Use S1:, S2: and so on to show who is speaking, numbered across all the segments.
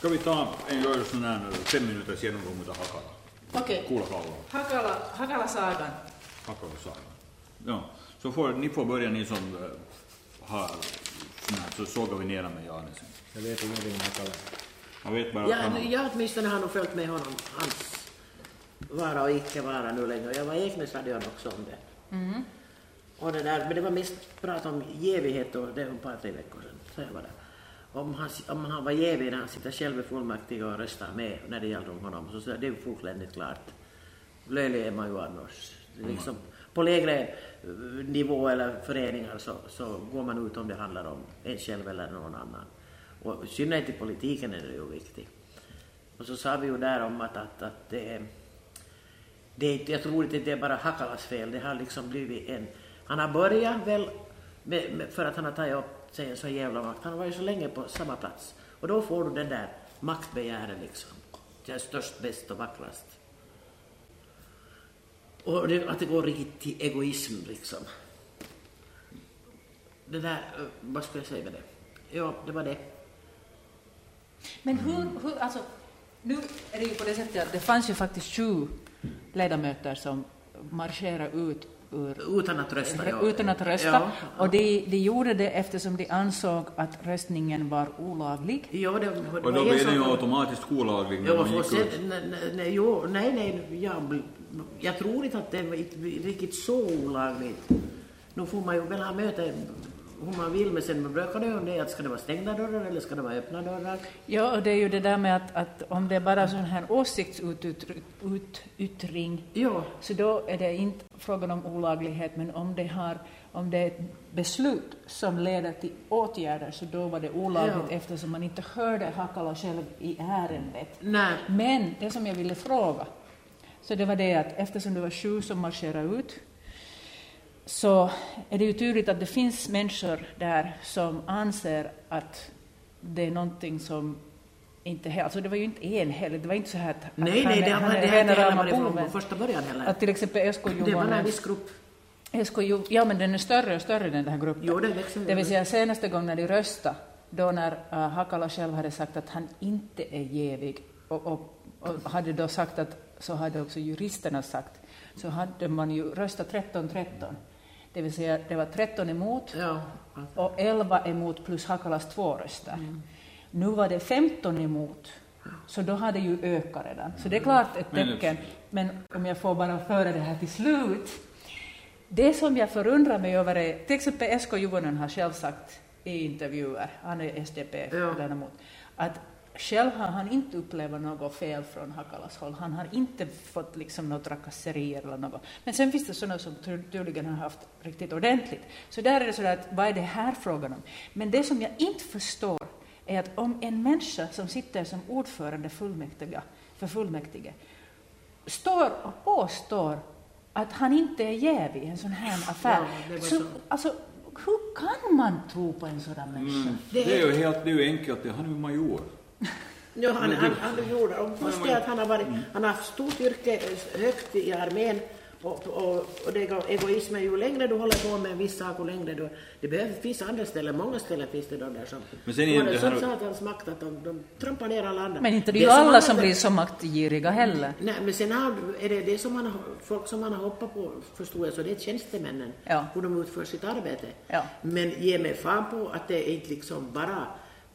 S1: Ska vi ta en göra sån här fem minuters genomgång av Hakala?
S2: Okej.
S1: Coola Kaula.
S2: Hakala, Hakala-sagan.
S1: Hakala saga. Ja, så får, ni får börja ni som uh, har sån här, så sågar vi ner med Jane sen.
S3: Jag vet ingenting om Hakala.
S1: Jag vet bara att
S4: Ja,
S1: han,
S4: jag åtminstone har nog följt med honom, hans vara och icke vara nu längre. Jag var i Eknäsradion också om det. Och det där, men det var mest prat om jävighet och det var ett par, tre veckor sedan. Så jag var där. Om han, om han var jävig när han sitter själv i fullmäktige och röstar med när det gäller om honom, så, så det är fullständigt klart. Löjlig är man ju annars. Är Liksom, på lägre eh, nivå eller föreningar så, så går man ut om det handlar om en själv eller någon annan. Och i synnerhet i politiken är det ju viktigt. Och så sa vi ju där om att, att, att det är, det är, jag tror inte det är bara Hakalas fel, det har liksom blivit en, han har börjat väl med, med, för att han har tagit upp säger så jävla makt, han har varit så länge på samma plats. Och då får du den där maktbegäret liksom. Jag är störst, bäst och vackrast. Och det, att det går riktigt till egoism liksom. Det där, eh, vad ska jag säga med det? Ja, det var det.
S2: Men hur, hur, alltså, nu är det ju på det sättet att det fanns ju faktiskt sju ledamöter som marscherade ut ur
S4: Utan att rösta, ja.
S2: utan att rösta.
S4: Ja, ja.
S2: Och de, de gjorde det eftersom de ansåg att röstningen var olaglig.
S4: Ja, det, det
S1: och
S4: var
S1: då
S4: som
S1: den ju automatiskt olaglig när
S4: Ja,
S1: man gick
S4: sen,
S1: ut.
S4: nej, nej, nej, jo, nej, nej, jag, jag tror inte att det var riktigt så olagligt. Nu får man ju väl ha möte hur man vill, men sen brukar det ju det att ska det vara stängda dörrar eller ska det vara öppna dörrar?
S2: Ja, och det är ju det där med att, att om det är bara sån här åsiktsyttring
S4: Ja,
S2: så då är det inte frågan om olaglighet, men om det, har, om det är ett beslut som leder till åtgärder så då var det olagligt
S4: Ja.
S2: eftersom man inte hörde Hakala själv i ärendet.
S4: nej,
S2: Men det som jag ville fråga, så det var det att eftersom det var sju som marscherade ut, så är det ju tydligt att det finns människor där som anser att det är någonting som inte alltså det var ju inte enhälligt, det var inte så här att,
S4: nej,
S2: han
S4: nej, det,
S2: han är
S4: det här inte heller varit från första början heller.
S2: Att till exempel Esko
S4: Det var en viss grupp.
S2: Ju, ja men den är större och större den här gruppen.
S4: Jo, det växer.
S2: Det vill säga senaste gången när de röstade, då när uh, Hakala själv hade sagt att han inte är jävig och, och, och hade då sagt att, så hade också juristerna sagt, så hade man ju röstat 13-13. Det vill säga det var 13 emot
S4: Ja,
S2: och 11 emot plus Hakalas två röster. Nu var det 15 emot, så då hade ju ökat redan. Så det är klart ett tecken. Men om jag får bara föra det här till slut. Det som jag förundrar mig över är, till exempel Esko Juvonen har själv sagt i intervjuer, han är
S4: Ja.
S2: SDP-ledamot, att själv har han inte upplevt något fel från Hakalas håll. Han har inte fått liksom något trakasserier eller något. Men sen finns det sådana som ty- tydligen har haft riktigt ordentligt. Så där är det sådär att vad är det här frågan om? Men det som jag inte förstår är att om en människa som sitter som ordförande fullmäktige, för fullmäktige står och påstår att han inte är jävig i en sån här affär.
S4: Ja,
S2: så,
S4: så.
S2: alltså, hur kan man tro på en sådan människa?
S1: Mm. Det är ju helt det är enkelt, det- han är ju major.
S4: Ja, han, han, han gjorde, och
S1: Men-
S4: det att han har, varit, han har haft stort yrke eh, högt i armén och, och, och det är egoism är ju längre du håller på med en viss sak och längre du... Det behöver, finns andra ställen, många ställen finns det de där som...
S1: Men sen är
S4: de
S1: det
S4: har
S1: här-
S4: satans makt att de, de trampar ner alla andra.
S2: Men inte det är ju
S4: som
S2: alla som blir så maktgiriga heller.
S4: Nej, men sen har, är det det som man har, folk som man har hoppat på, förstår jag, så det är tjänstemännen,
S2: Ja.
S4: hur de utför sitt arbete.
S2: Ja.
S4: Men ge mig fan på att det är inte liksom bara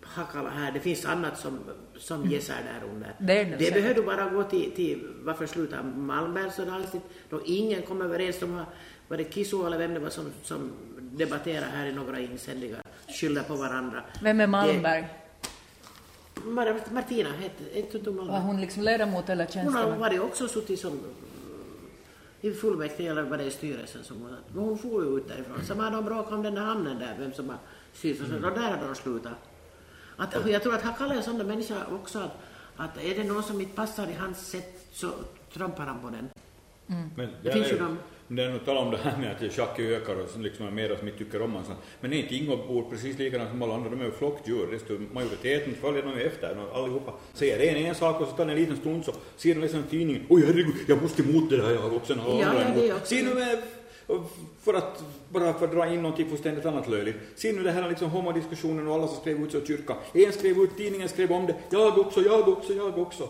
S4: Hakala här, det finns annat som, som gäsar där under.
S2: Mm. Det är det säkert.
S4: behöver du bara gå till, till varför slutar Malmberg så dansigt, då ingen kom överens, de har, var det Kisu eller vem det var som, som debatterade här i några insändningar, skyller på varandra.
S2: Vem är Malmberg?
S4: Det, Mar- Martina hette, hette hon
S2: Var
S4: Malmberg?
S2: hon liksom ledamot eller
S4: Hon har
S2: tjänsteman?
S4: varit också suttit som i fullmäktige eller var det i styrelsen som hon Men hon får ju ut därifrån. Sen har de bråkat om den där hamnen där, vem som har styrelsen. Mm. Och där har de slutat. Att, och jag tror att Hakala är en sån människa också att, att är det någon som inte passar i hans sätt så trampar han på den.
S1: Men
S4: Det finns ju de-
S1: Det är nog tala om det här med att schack ökar och liksom är mera som inte tycker om man. Men nej, Tingo bor precis likadant som alla andra, de är ju flockdjur. Resten, majoriteten följer ju efter. Och allihopa säger en, en sak och så tar det en liten stund så ser de liksom tidningen, oj herregud, jag måste emot det här jag också. Och
S4: Ja, ja,
S1: emot.
S4: det är också.
S1: Ser du med För att, bara för att dra in någonting fullständigt annat löjligt. Se nu det här liksom homodiskussionen och alla som skrev ut sig ur kyrkan. En skrev ut, tidningen skrev om det. Jag också, jag också, jag också.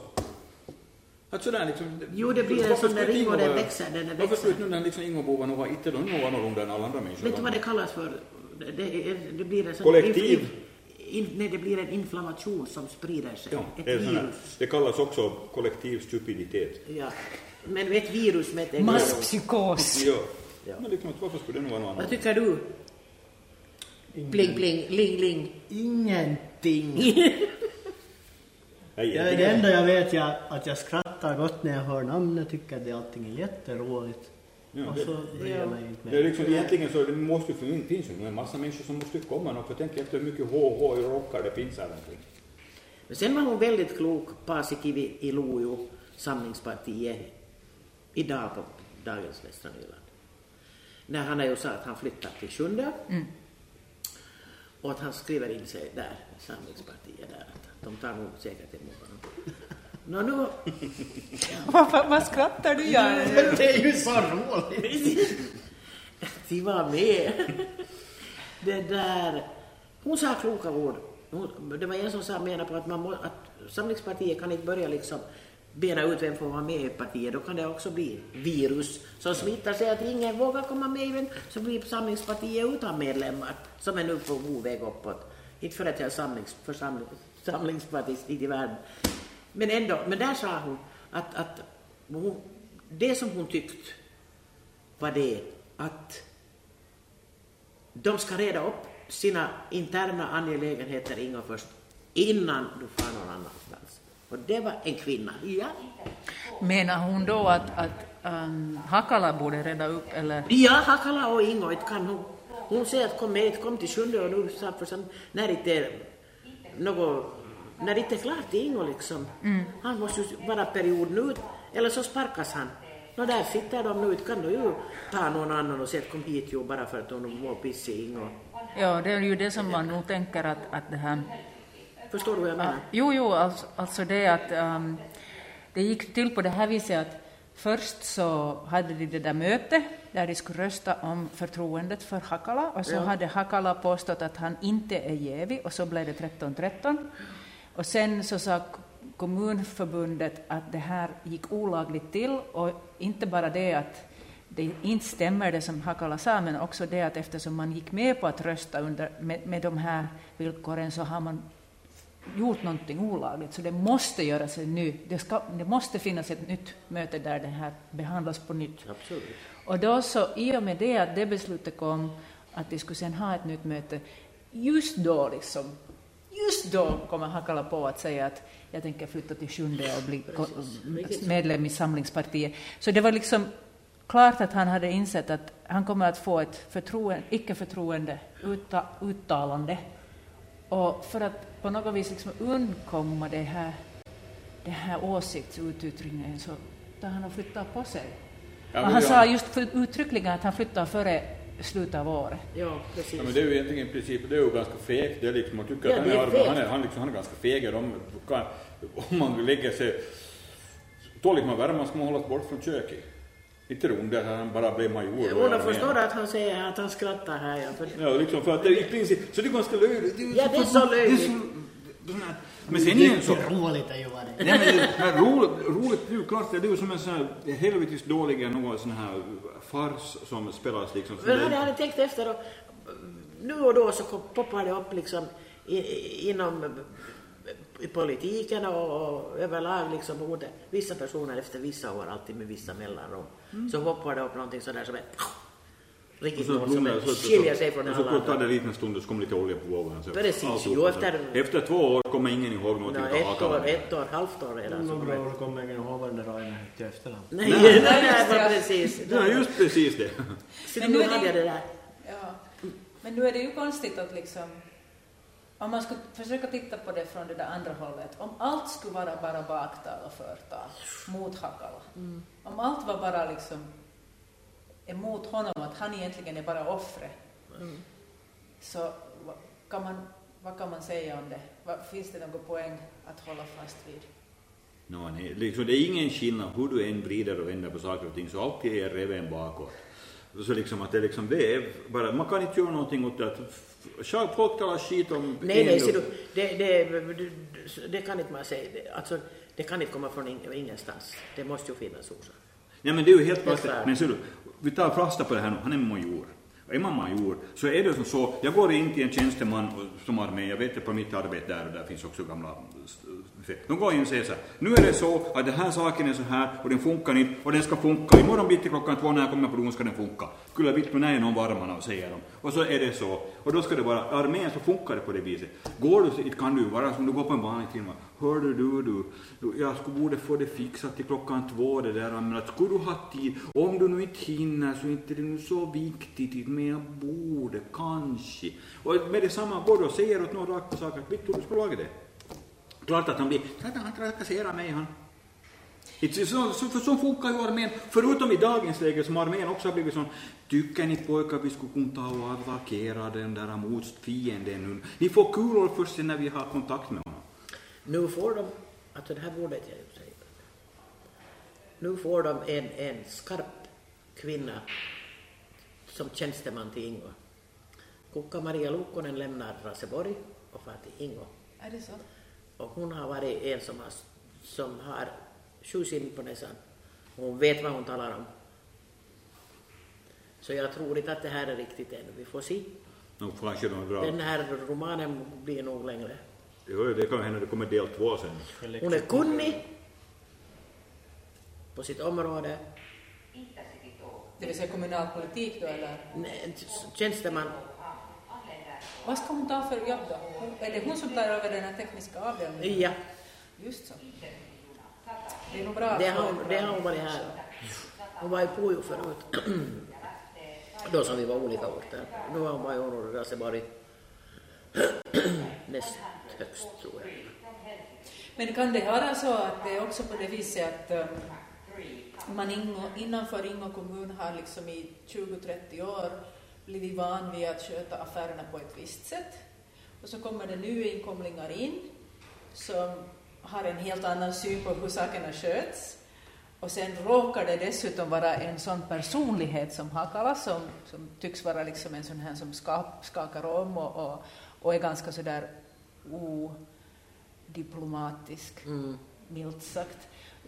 S1: Att sådär liksom.
S4: Jo, det blir en
S1: varför
S4: sån där ring och
S1: Ingo
S4: den växer, den är
S1: Varför
S4: växer.
S1: skulle inte den liksom Ingo-bovan vara, inte de nog annorlunda än alla andra människor?
S4: Vet du vad det kallas för? Det, är- det blir en sån
S1: Kollektiv.
S4: In, nej, det blir en inflammation som sprider sig.
S1: Ja,
S4: ett
S1: det,
S4: virus.
S1: det kallas också kollektiv stupiditet.
S4: Ja. Men ett virus med ett virus.
S2: Masspsykos.
S1: Ja.
S4: Ja.
S1: Men liksom, att varför skulle det nog vara något
S4: Vad
S1: annat?
S4: tycker du? Bling, bling, ling, ling.
S3: Ingenting.
S1: Nej,
S3: Ja, det enda jag vet är att jag skrattar gott när jag hör namnet, tycker att det allting är jätteroligt.
S1: Ja,
S3: och
S1: det-
S3: så bryr jag mig inte
S1: Det är
S3: mer.
S1: liksom, egentligen så det måste ju, det finns ju en massa människor som måste komma något, för tänk efter hur mycket HH i rockar det finns här omkring.
S4: Men sen var hon väldigt klok, Paasikivi i Lojo, Samlingspartiet, idag på Dagens Västra Nyland. När han har ju sagt att han flyttar till Sjunde och att han skriver in sig där, Samlingspartiet där, att de tar nog säkert emot honom. Nå, nu,
S2: Vad, vad, skrattar du Jan?
S3: Det är ju så roligt!
S4: de var med. Det där, hon sa kloka ord. Hon, det var en som sa, menar på att, man må, att Samlingspartiet kan inte börja liksom bena ut vem får vara med i partiet, då kan det också bli virus som smittar sig att ingen vågar komma med i så blir Samlingspartiet utan medlemmar, som är nu på god väg uppåt. Inte för att jag är samlings, för samling, samlingspartist i världen. Men ändå, men där sa hon att, att hon, det som hon tyckte var det att de ska reda upp sina interna angelägenheter Ingo först, innan du far någon annanstans. Och det var en kvinna. Ja.
S2: Menar hon då att, att um, Hakala borde reda upp eller?
S4: Ja, Hakala och Ingo, inte kan hon. Hon säger att kom med, kom till sjunde och nu sa för sen, när det är något, när det inte är klart till Ingo liksom. Han måste ju vara perioden ut, eller så sparkas han. Nå där sitter de nu, kan du ju ta någon annan och säga att kom hit ju bara för att hon mår piss i Ingo.
S2: Ja, det är ju det som man nog tänker att, att det här
S4: Förstår du vad jag menar?
S2: Jo, jo, alltså, alltså det att um, det gick till på det här viset att först så hade de det där mötet där de skulle rösta om förtroendet för Hakala och så
S4: Ja.
S2: hade Hakala påstått att han inte är jävig och så blev det 13-13. Och sen så sa kommunförbundet att det här gick olagligt till och inte bara det att det inte stämmer det som Hakala sa, men också det att eftersom man gick med på att rösta under, med, med de här villkoren så har man gjort någonting olagligt, så det måste göras en ny, det, ska, det måste finnas ett nytt möte där det här behandlas på nytt.
S4: Absolut.
S2: Och då så, i och med det att det beslutet kom, att de skulle sen ha ett nytt möte, just då liksom, just då kommer Hakala på att säga att jag tänker flytta till Sjunde och bli medlem i Samlingspartiet. Så det var liksom klart att han hade insett att han kommer att få ett förtroende, icke-förtroende utta, uttalande. Och för att på något vis liksom undkomma det här, det här åsiktsuttryckningen så tar han och flyttar på sig.
S1: Ja,
S2: han
S1: ja.
S2: sa just för, uttryckligen att han flyttar före slutet av året.
S4: Ja, precis.
S1: Ja, men det är ju egentligen i princip, det är ju ganska fegt. Det är liksom, man tycker
S4: Ja,
S1: att han är,
S4: är
S1: han är, han liksom, han är ganska feg. Kan, om man lägger sig tåligt med värmen ska man hållas bort från köket. Inte roligt att han bara blev major.
S4: Jo, då förstår du att han säger att han skrattar här. Ja, för,
S1: Ja, liksom för att det är i princip, så det är ganska löjligt.
S4: Ja, det är så löjligt.
S1: så- Men sen är det så,
S3: är ju vad det.
S1: Nej men det här roligt, roligt, det är ju klart, det är ju som en sån här helvetiskt dåliga någon sån här fars som spelas liksom.
S4: men hade hade tänkt efter och nu och då så poppar det upp liksom inom i politiken och, och överlag liksom vissa personer efter vissa år, alltid med vissa mellanrum, så poppar det upp någonting sådär som är
S1: Och
S4: riktigt
S1: så,
S4: något som är,
S1: så, så,
S4: skiljer sig från
S1: och så
S4: alla
S1: tar det
S4: andra.
S1: en liten stund och så kommer lite olja på vågen. Så
S4: Precis, jo, efter-
S1: efter två år kommer ingen ihåg någonting
S4: Nå,
S1: av
S4: ett år, ett år, halvt år redan. Så
S3: Några år kommer ingen ihåg vad den där Rainer hette i efternamn.
S4: Nej, nej, nej,
S2: det.
S4: nej, precis.
S1: Ja, just precis det.
S4: Så
S2: Men
S4: nu
S2: nu är det-
S4: hade jag det där.
S2: Ja. Men nu är det ju konstigt att liksom, om man skulle försöka titta på det från det där andra hållet, om allt skulle vara bara baktal och förtal mot Hakala, om allt var bara liksom emot honom, att han egentligen är bara offret, så vad kan man, vad kan man säga om det? Vad, finns det någon poäng att hålla fast vid?
S1: No, nej, liksom, det är ingen skillnad hur du än vrider och vänder på saker och ting, så alltid är reven bakåt. Så liksom att det liksom det är bara, man kan inte göra någonting åt det. att f- Folk talar skit om
S4: Nej, nej, ser du, det, det, det kan inte man säga. Det- Alltså, det kan inte komma från ing- ingenstans. Det måste ju finnas orsak.
S1: Ja men det är ju helt klart. Men ser du, vi tar fasta på det här nu, han är major. Och är man major så är det som så, jag går in till en tjänsteman som armé, jag vet det på mitt arbete där och där finns också gamla, de går in och säger så här, nu är det så att den här saken är så här och den funkar inte och den ska funka, imorgon bitti klockan två när jag kommer på dagen ska den funka. Kyllä vittu näin on varmana, säger de. Och så är det så. Och då ska det vara, armén så funkar det på det viset. Går du, så kan du vara som du går på en vanlig firma. Hör du, du, du, jag skulle borde få det fixat till klockan två det där, men att skulle du ha tid, om du nu inte hinner så inte det nu så viktigt, men jag borde kanske. Och med detsamma går du och säger åt någon rakt på sak att Viktor, du ska laga det. Klart att han blir, "Satan, han trakasserar mig han. Så, så, för så funkar ju armén, förutom i dagens läge som armén också har blivit sån, tycker ni pojkar vi skulle kunna ta och attackera den där motfienden nu? Ni får kulor först när vi har kontakt med honom.
S4: Nu får de, alltså det här borde jag ju säga. Nu får de en, en skarp kvinna som tjänsteman till Ingo. Kukka Maria Lukkonen lämnar Raseborg och far till Ingo.
S2: Är det så?
S4: Och hon har varit en som har, som har sju sidor på näsan. Hon vet vad hon talar om. Så jag tror inte att det här är riktigt ännu. Vi får se.
S1: Nog kanske de drar.
S4: Den här romanen blir nog längre.
S1: Jo, det kan hända det kommer del två sen.
S4: Hon är kunnig på sitt område.
S2: Det vill säga kommunalpolitik då eller?
S4: Nej, Tjänsteman.
S2: Vad ska hon ta för jobb då? Är det hon som tar över den här tekniska avdelningen?
S4: Ja,
S2: Just så. Det är nog bra att
S4: det
S2: få
S4: har,
S2: ett
S4: hon-
S2: bra-
S4: det har hon varit här. Hon var i Pujo förut. Då som vi var olika orter. Nu har hon varit i Orre Raseborg. Näst högst tror jag.
S2: Men kan det vara så att det är också på det viset att um, man ingo, innanför Ingå kommun har liksom i 20-30 år blivit van vid att sköta affärerna på ett visst sätt. Och så kommer det nyinkomlingar in som har en helt annan syn på hur sakerna sköts. Och sen råkar det dessutom vara en sån personlighet som Hakala som, som tycks vara liksom en sån här som skap, skakar om och, och, och är ganska sådär odiplomatisk,
S4: Mm.
S2: milt sagt.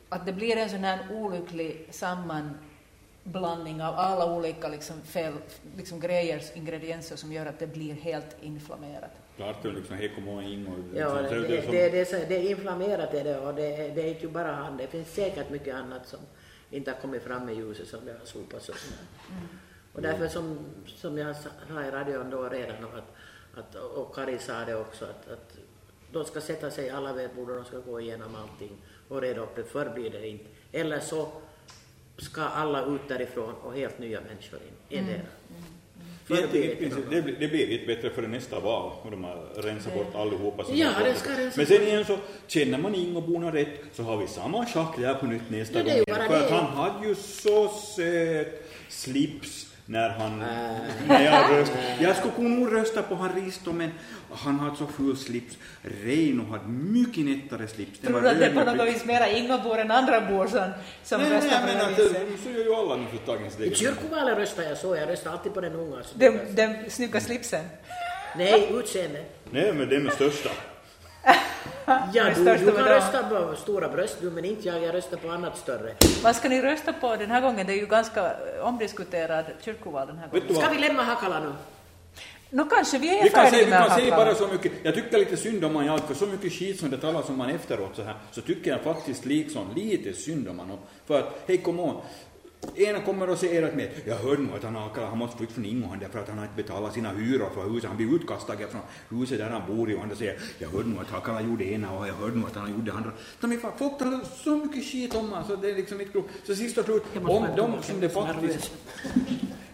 S2: Att det blir en sån här olycklig sammanblandning av alla olika liksom fel, liksom grejer, ingredienser som gör att det blir helt inflammerat.
S1: Klart det är liksom, hej kom in och...
S4: Ja, det, det, det, det, är det är inflammerat är det och det, det är inte ju bara han. Det finns säkert mycket annat som inte har kommit fram i ljuset som det har sopats upp med. Och därför som, som jag sa i radion då redan och att, att, och Kari sa det också att, att de ska sätta sig i alla vedbord och de ska gå igenom allting och reda upp det. Förr blir det inte. Eller så ska alla ut därifrån och helt nya människor in. Endera. Förr
S1: Det,
S4: blir
S1: det,
S4: inte
S1: det, blir- det blir inte bättre före nästa val och de har rensat bort allihopa. som
S4: Ja, det ska rensa
S1: Men sen igen så känner man Ingoborna rätt så har vi samma schack där på nytt nästa gång. För att han hade ju så söt slips när han...
S4: Äh.
S1: När jag, röst, jag skulle kunna nog rösta på han Risto men han hade så ful slips. Reino hade mycket nättare slips. Den
S2: Tror du att det är på något vis mera Ingobor än andra bor som, som
S1: Nej, nej,
S2: röstar
S1: jag
S2: på det
S1: att
S2: viset?
S1: så gör ju alla nu för dagens
S4: I kyrkovalet röstar jag så. Jag röstar alltid på den unga.
S2: Den, snygga slipsen.
S4: Nej, utseende.
S1: Nej, men den är största.
S4: Ja, du, du kan rösta på stora bröst du, men inte jag. Jag röstar på annat större.
S2: Vad ska ni rösta på den här gången? Det är ju ganska eh, omdiskuterad kyrkoval den här gången.
S4: Ska vi lämna Hakala nu?
S2: Nå kanske vi är
S1: Vi kan, säga, vi kan säga
S2: Hakala.
S1: bara så mycket, jag tycker lite synd om man för så mycket skit som det talas om man efteråt så här, så tycker jag faktiskt liksom lite synd om honom. För att, hej kom on, ena kommer och säger att mig, jag hörde nog att han, har, han måste flytta från Ingåhan därför att han har inte betalat sina hyror för huset, han blir utkastad från huset där han bor i och han säger, jag hörde nog att Hakala gjorde ena och jag hörde nog att han gjorde det andra. De är, folk talar så mycket skit om honom så det är liksom inte klokt. Så sist och slut, om de som det faktiskt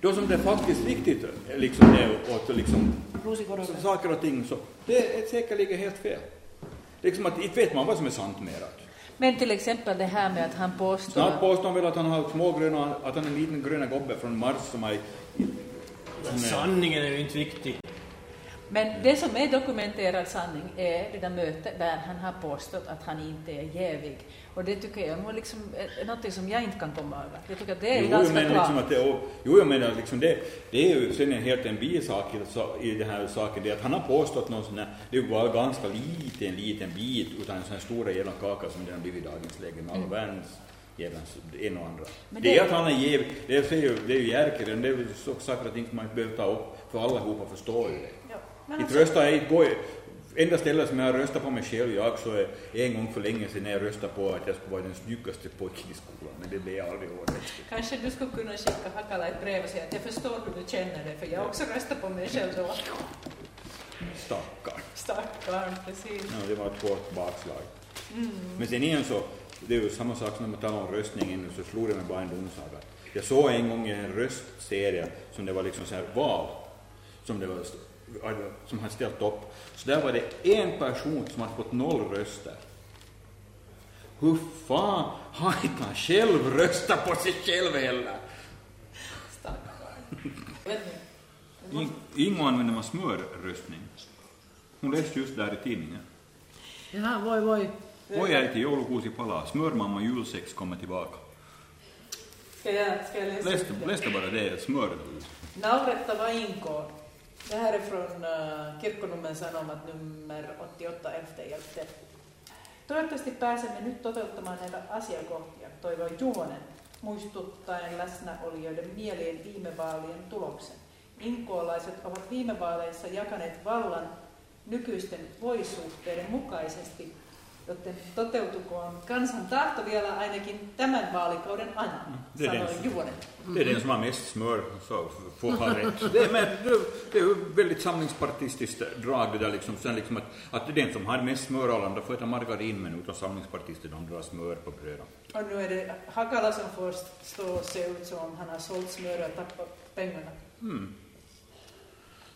S1: de som det faktiskt riktigt liksom är åt liksom saker och ting så det är säkerligen helt fel. Liksom att inte vet man vad som är sant mera.
S2: Men till exempel det här med att han påstår...
S1: Snart påstår han väl att han har små gröna, att han är en liten gröna gobbe från Mars som är...
S3: Men sanningen är ju inte viktig.
S2: Men det som är dokumenterad sanning är det där mötet där han har påstått att han inte är jävig. Och det tycker jag är liksom, något som jag inte kan komma över. Jag tycker att det är
S1: Jo,
S2: ganska
S1: menar
S2: klart.
S1: liksom att det, och, jo, jag menar liksom det, det är ju sen en helt en bisak i, i den här saken, det att han har påstått någon sån här, det är ju bara ganska liten, liten bit utan en sån här stora jävla kaka som den har blivit i dagens läge med all världens jävlans en och andra.
S2: Mm. Men
S1: det,
S2: det-
S1: är att han är jävig, det är, ju- det är ju Järkeren, det är ju saker och ting som man inte behöver ta upp, för allihopa förstår ju det.
S2: Men
S1: Inte
S2: alltså,
S1: röstar jag går, enda stället som jag har röstat på mig själv, jag så är en gång för länge sedan när jag röstade på att jag skulle vara den snyggaste pojken i skolan, men det blev jag aldrig året.
S2: kanske du skulle kunna skicka Hakala ett brev och säga att jag förstår hur du känner det, för jag också röstat på mig själv då.
S1: Stackarn.
S2: Stackarn, precis.
S1: Ja, det var ett hårt bakslag.
S2: Mm.
S1: Men sen igen så, det är ju samma sak som när man talar om röstningen så slog det mig bara en domsaga. Jag såg en gång en röstserie som det var liksom så här val, som, det var, som hade ställt upp. Så där var det en person som hade fått noll röster. Hur fan har inte han själv röstat på sig själv heller? In- Ingo använder man smörröstning. Hon läste just där i tidningen.
S4: Jaha, voi voi.
S1: Voi äiti, joulukuusi palaa, smörmamma julsex kommer tillbaka.
S2: Ska jag, ska jag läsa
S1: Läs,
S2: upp det?
S1: läs det bara det, smör.
S2: Nauretta vainkoon. Det här är från uh, Kirkkonummen Sanomat nummer 88 11.11. Toivottavasti pääsemme nyt toteuttamaan näitä asiakohtia, toivoi Juvonen, muistuttaen läsnäolijoiden mieleen viime vaalien tuloksen. Inkoolaiset ovat viime vaaleissa jakaneet vallan nykyisten voisuhteiden mukaisesti, joten toteutukoon kansan tahto vielä ainakin tämän vaalikauden ajan,
S1: det är
S2: sanoi
S1: det.
S2: Juvonen.
S1: Det är den som har mest smör så får ha rätt. Det är, men, det, det är ju väldigt samlingspartistiskt drag det där liksom. Sen liksom att, att det är den som har mest smör alla andra får äta margarin men utan samlingspartister de drar smör på brödet.
S2: Och nu är det Hakala som får stå och se ut som om han har sålt smör och tappat pengarna.
S1: Mm.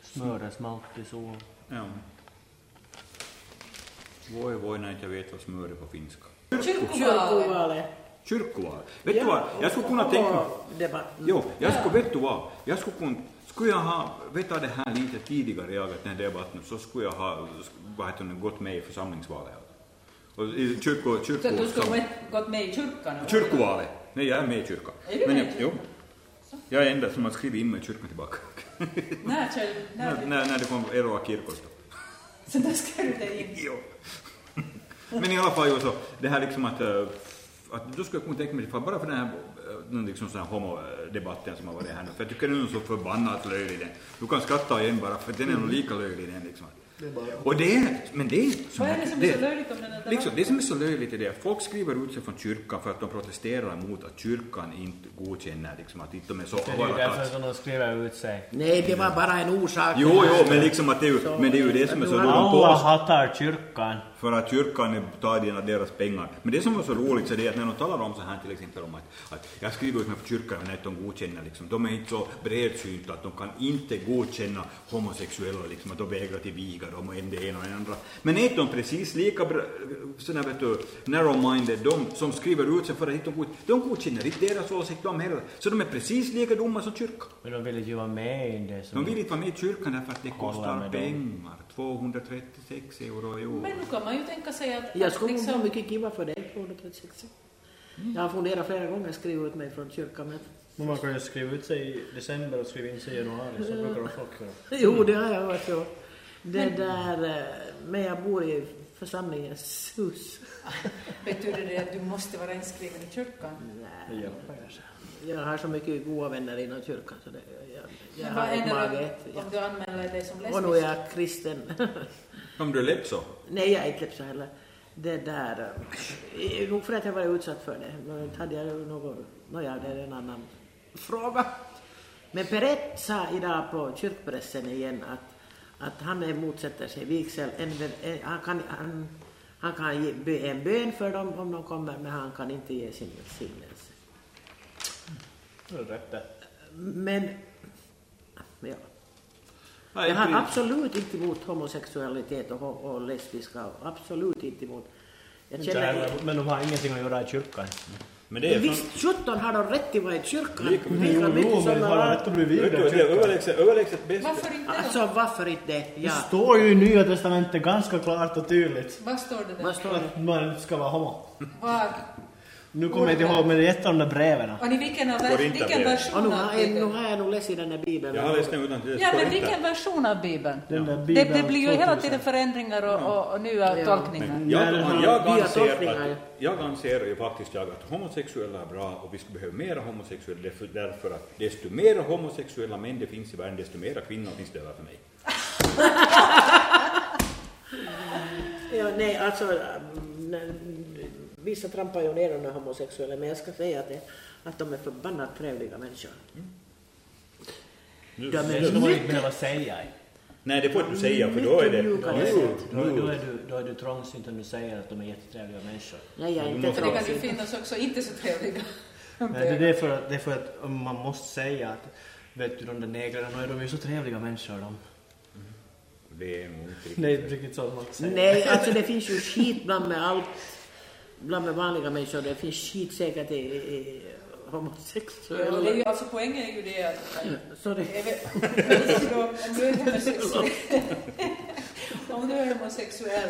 S3: Smöret smalt i sol.
S1: Ja. Voi voi när inte jag vet vad smör är på finska.
S4: Kyrkovalet.
S1: Kyrkoval. Vet du vad, jag skulle kunna tänka. Jo, jag skulle, vet du vad, jag skulle kunna, skulle jag ha vetat det här lite tidigare jag vet den här debatten så skulle jag ha, vad heter det, gått med i församlingsvalet. Och i kyrko, kyrko,
S2: Så du skulle med, gått med i kyrkan?
S1: Kyrkovalet. Nej, jag är med i kyrkan.
S2: Är du
S1: Men
S2: med
S1: jag,
S2: i
S1: jo,
S2: kyrkan?
S1: jag är enda som har skrivit in mig i kyrkan tillbaka.
S2: När,
S1: när,
S2: När?
S1: när, det kom Eroa Kirkosta.
S2: Så där skrev du dig in?
S1: Jo. Men i alla fall, så, det här liksom att, eh, att då skulle jag kunna tänka mig, bara för den här eh, den liksom sån här homodebatten som har varit här nu, för jag tycker den är så förbannat löjlig den. Du kan skratta igen bara, för den är nog lika löjlig den liksom. Och det är, men det är som
S2: Vad är det som är så löjligt om den här
S1: Liksom, det som är så löjligt är det att folk skriver ut sig från kyrkan för att de protesterar mot att kyrkan inte godkänner liksom, att inte de är så
S3: Det är ju därför de skriver ut sig.
S4: Nej, det var bara en orsak.
S1: Jo, jo, men liksom att det är ju, men det är ju det som är så roligt. De
S3: Alla hatar kyrkan.
S1: för att kyrkan tar dina deras pengar. Men det som var så roligt så det är att när de talar om så här till exempel om att, att jag skriver ut mig för kyrkan men att de godkänner liksom, de är inte så bredsynta att de kan inte godkänna homosexuella liksom, att de vägrar till viga dem och en det ena och en andra. Men är inte de precis lika bra- vet du, narrow-minded, de som skriver ut sig för att de, god, de godkänner inte deras åsikt de heller. Så de är precis lika dumma som kyrkan.
S3: Men de vill ju vara med i det som...
S1: De vill inte vara med i kyrkan därför att det kostar pengar. 236 euro i år.
S2: Men nu kan man ju tänka sig att...
S4: Jag skulle liksom... vara
S2: liksom,
S4: mycket kiva för det, 236. Jag har funderat flera gånger skriva ut mig från kyrkan, men
S3: Men man kan ju skriva ut sig i december och skriva in sig i januari, så brukar de folk göra.
S4: Jo, det har jag hört. Ja. Det där, eh, men jag bor i församlingens hus.
S2: betyder det att du måste vara inskriven i kyrkan?
S4: Nej, jag har så mycket goda vänner inom kyrkan så det, jag, jag
S2: Men
S4: har ett mage.
S2: om du anmäler dig som
S4: Och nu är
S2: lesbisk?
S4: jag kristen.
S1: Om du är så.
S4: Nej, jag är inte så heller. Det där, eh, nog för att jag var utsatt för det. Men inte hade jag någon, nåja, det är en annan fråga. Men Perret sa idag på kyrkpressen igen att, att han motsätter sig vigsel. En, en, han kan, han, han kan ge be en bön för dem om de kommer, men han kan inte ge sin välsignelse. Men, ja. Jag har absolut inte emot homosexualitet och, och lesbiska, absolut inte emot. Jag känner,
S3: Men de har ingenting att göra i kyrkan.
S1: Men det är
S4: Visst, 17 har de rätt till att vara i kyrkan.
S3: Jo, jo,
S4: som
S3: men
S4: de
S3: har
S4: har-
S3: rätt att bli vigda i kyrkan.
S1: överlägset, överlägset bäst.
S2: Varför inte det?
S4: Alltså varför inte det?
S3: Det
S4: Ja.
S3: står ju i Nya Testamentet ganska klart och tydligt
S2: Vad står det där?
S4: Vad står det?
S3: att man ska vara homo.
S2: Var?
S3: Nu kommer jag inte ihåg, men det är ett av de där breven.
S2: Och ni, vilken, av, vilken version
S4: nu
S2: av
S4: har, jag, nu
S2: Bibeln?
S4: har jag nog läst i den här bibeln.
S1: Jag har läst den utan till
S2: Ja, men vilken version av Bibeln?
S3: Den där
S2: Det,
S3: Bibeln
S2: det blir ju hela
S3: 2000.
S2: tiden förändringar och, och, och nya
S4: Ja.
S2: tolkningar.
S1: Men jag, jag,
S4: nya
S1: anser
S4: tolkningar.
S1: att, jag anser ju faktiskt jag att homosexuella är bra och vi skulle behöva mera homosexuella därför, därför att desto mer homosexuella män det finns i världen desto mera kvinnor finns det över för mig.
S4: Ja, nej, alltså, mm, vissa trampar ju ner de här homosexuella, men jag ska säga att, det, att de är förbannat trevliga människor.
S1: Nu,
S4: Ja, men-
S3: Det ska man inte behöva säga.
S1: nej, det får du säga för då är det... Nu,
S4: sätt.
S3: Då, då,
S1: nu.
S3: är du, då är du trångsynt om du säger att de är jättetrevliga människor.
S4: Nej, jag är
S1: Du
S4: inte
S2: För det kan ju finnas också inte så trevliga.
S3: Men det, är för att, det är för att man måste säga att vet du de där negrarna, nu är de ju så trevliga människor de.
S1: Det är inte riktigt.
S3: Nej, inte riktigt så att man säger.
S4: Nej, alltså det finns ju skit bland med allt, bland vanliga människor. Det finns skit säkert i, i
S2: Ja, det är
S4: homosexuella.
S2: ju, alltså poängen är ju det att
S4: Sorry.
S2: Om du är homosexuell, om du är homosexuell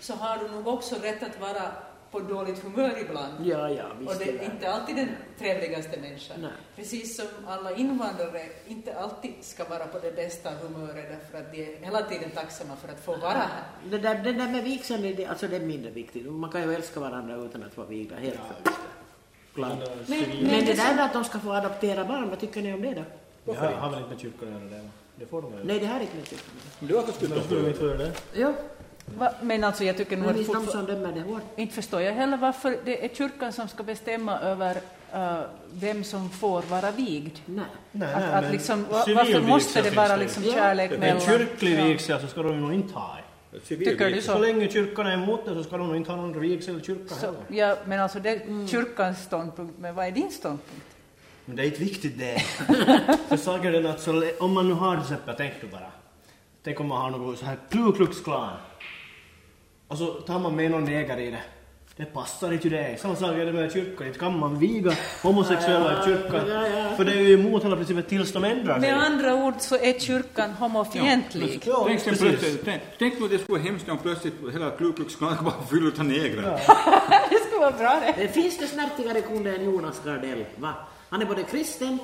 S2: så har du nog också rätt att vara på dåligt humör ibland.
S4: Ja, ja,
S2: Och
S4: visst
S2: det
S4: är
S2: inte alltid den trevligaste människan.
S4: Nej.
S2: Precis som alla invandrare inte alltid ska vara på det bästa humöret därför att de är hela tiden tacksamma för att få vara här.
S4: Det där, det där med vigseln, är det, alltså det är mindre viktigt. Man kan ju älska varandra utan att vara vigda, helt. Klart.
S2: Men,
S4: Men
S2: men
S4: det där med att de ska få adoptera barn, vad tycker ni om det då?
S3: Det har, har väl inte med kyrkan att göra det? Det får de väl?
S4: Nej, det här är inte mycket.
S1: Du varför skulle
S3: Men
S1: de
S3: skulle de
S1: få
S3: inte få göra det?
S4: Ja,
S2: Va, men alltså jag tycker nog att
S4: de
S2: fortfar-
S4: som dömer det hårt.
S2: inte förstår jag heller varför det är kyrkan som ska bestämma över eh, vem som får vara vigd.
S4: Nej.
S3: Nej,
S2: Att,
S3: nej,
S2: att liksom, va- varför måste det vara liksom
S4: Ja.
S2: kärlek
S1: Men
S3: En
S2: mellan...
S3: kyrklig
S2: Ja.
S3: vigsel så ska de nog inte ha.
S2: Tycker du.
S3: Så
S2: så?
S3: länge kyrkan är emot det så ska de nog inte ha någon vigsel i kyrkan
S2: Så,
S3: heller.
S2: ja, men alltså det är kyrkans ståndpunkt, men vad är din ståndpunkt?
S3: Men det är inte viktigt det. För saken är att så, om man nu har till exempel, tänk du bara. Tänk om man har något så här Ku Klux Klan. Och så tar man med någon neger i det. Det passar inte dig. Samma sak är det med kyrkan. Inte kan man viga homosexuella i kyrkan.
S4: Ja, ja.
S3: För det är ju emot hela principen tills de ändrar sig.
S2: Med andra ord så är kyrkan homofientlig.
S3: Ja,
S1: Tänk, plötsligt, tänk, tänk nu det skulle vara hemskt om plötsligt hela Ku Klux Klan bara fyller av negrer.
S2: det skulle vara bra det.
S4: Finns det snärtigare kunde än Jonas Gardell, va? Han är både kristen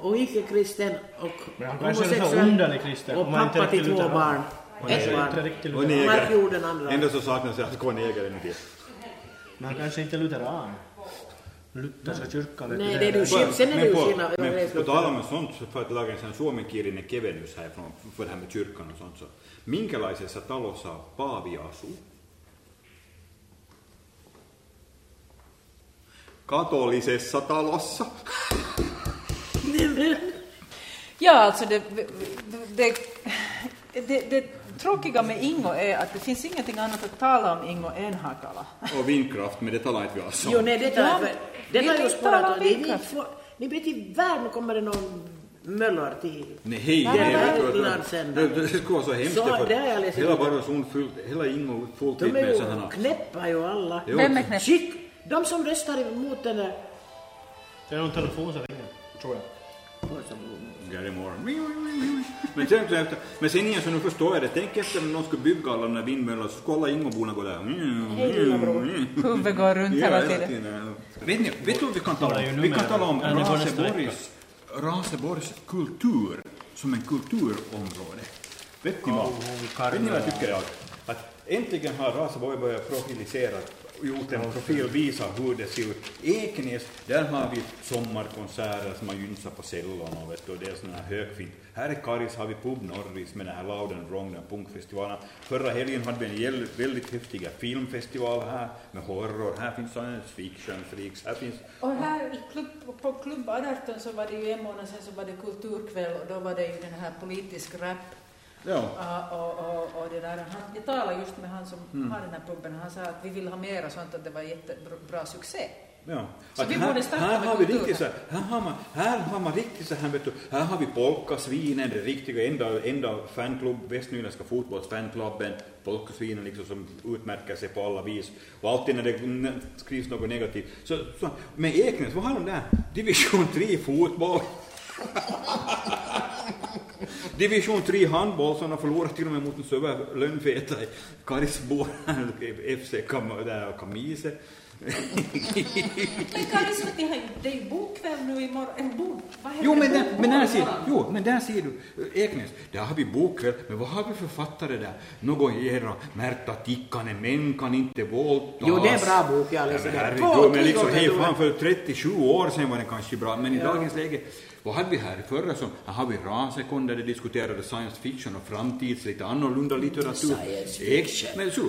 S4: och icke-kristen och
S3: Men han kanske är så
S4: homosexuell
S3: underlig kristen,
S4: och pappa till två barn. Ett
S3: är riktigt
S1: Och neger. Ändå så saknas det att vara neger ännu till.
S3: Men kanske inte är lutheran. Lutherska kyrkan
S4: Nej, det är du själv. Sen är det ju skillnad.
S1: men på tal om sånt, så för att laga en sån Suomen Kevenys härifrån, för det här med kyrkan och sånt, så minkälaisessa talossa Paavi asuu? Katolisessa talossa.
S2: Ja, alltså det, det, det, det tråkiga med Ingo är att det finns ingenting annat att tala om Ingo än Hakala.
S1: Och vindkraft, men det talar inte vi alls om.
S4: Jo, nej, detta,
S2: Ja,
S4: detta
S2: vi
S4: är ju spårat. och Ni, vet i världen kommer det någon möllar till.
S1: Nej, hej,
S4: Ja,
S1: nej,
S4: det
S1: det, det skulle vara så hemskt,
S4: Så, det har jag läst
S1: hela Barroson fullt, hela Ingo fullt
S4: De
S1: med
S4: är ju
S1: sådana...
S4: knäppa ju alla.
S2: Vem är knäpp?
S4: Skick, de som röstar emot den där...
S3: Det är någon telefon som ringer, tror jag.
S1: Gary Moore. Men sen, så efter, men sen igen så nu förstår jag det. Tänk efter om någon skulle bygga alla de där vindmöllarna så skulle alla Ingoborna gå där. Mm,
S4: Hej, lilla bror.
S2: Huvudet går runt hela tiden.
S1: Vet ni, vet du vad vi kan tala om? Vi kan tala om Raseborgs, Raseborgs kultur som en kulturområde. Vet ni vad? Vet ni vad jag tycker jag? Att äntligen har Raseborg börjat profilisera gjort en profil och visat hur det ser ut. Ekenäs, där har vi sommarkonserter som har gynsat på cellon och, vet och det är sådana här högfint. Här i Karis har vi Pub Norris med den här Louden Wrong, den punkfestivalen. Förra helgen hade vi en väldigt häftig filmfestival här med horror. Här finns science fiction freaks, här finns
S2: Och här i klubb, på Klubb 18 så var det ju en månad sedan så var det kulturkväll och då var det ju den här politisk rap
S1: Ja.
S2: Ja, och, och, och det där, han, jag talade just med han som har den här och han sa att vi vill ha mera sånt att det var jättebra succé.
S1: Ja.
S2: Så
S1: Att
S2: vi
S1: här,
S2: borde starta
S1: här har vi riktigt så här, här har man, här har man riktigt så här, vet du, här har vi polkasvinen, det riktiga enda, enda fanklubb, Västnyländska fotbollsfanklubben, polkasvinen liksom som utmärker sig på alla vis. Och alltid när det skrivs något negativt. Så, så, men Eknäs, vad har de där? Division 3 fotboll. Division 3 handboll som har förlorat till och med mot en så lönnfeta i Karisbo, FC Kamise.
S2: Men Karis, det är ju- det är ju bokkväll nu imorgon. En bok, vad heter
S1: Jo, men
S2: det?
S1: där, men där ser, jo, men där ser du, Eknäs, där har vi bokkväll, men vad har vi för författare där? Någon era Märta Tikkanen, män kan inte våldtas.
S4: Jo, det är bra bok, jag
S1: Ja,
S4: läser
S1: men
S4: det.
S1: herregud,
S4: Två,
S1: men liksom, hej, fan, för 37 år sedan var det kanske bra, men i dagens läge, vad hade vi här i förra som, här har vi Rasekon där det diskuterade science fiction och framtids, lite annorlunda litteratur.
S4: Science
S1: Ek-
S4: fiction.
S1: Men så,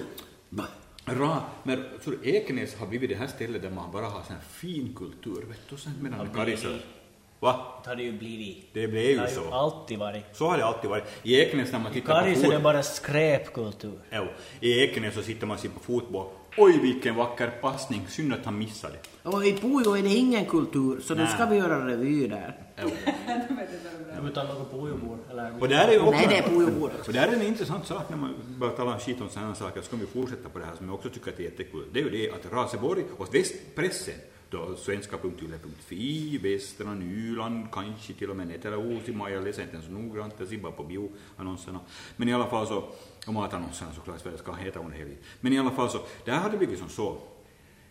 S1: Ra, men så Ekenäs har blivit det här stället där man bara har sån här fin kultur, vet du, sen medan
S3: Har
S1: Karisar.
S3: blivit.
S1: Va?
S3: Det hade ju blivit.
S1: Det blev
S3: Det
S1: ju
S3: har ju
S1: så.
S3: alltid varit.
S1: Så har det alltid varit. I Ekenäs när man tittar
S3: Karis
S1: på
S3: är det
S1: fotboll,
S3: bara skräpkultur.
S1: jo, i Ekenäs så sitter man och ser på fotboll. Oj vilken vacker passning, synd att han missade.
S4: Och i Pujo är det ingen kultur, så nu
S1: Nej.
S4: ska vi göra revy där.
S1: Och där är ju också,
S4: Nej, det är Pujo
S1: och där är en intressant sak när man börjar tala skit om sådana saker, så kan vi fortsätta på det här som jag också tycker att det är jättekul. Det är ju det att Raseborg och västpressen, då svenska.yle.fi, Västra Nyland, kanske till och med Netera Uusimaa, jag läser inte ens så noggrant, jag ser bara på bioannonserna. Men i alla fall så, och matannonserna såklart, det ska heta hon hela Men i alla fall så, där hade det blivit som så,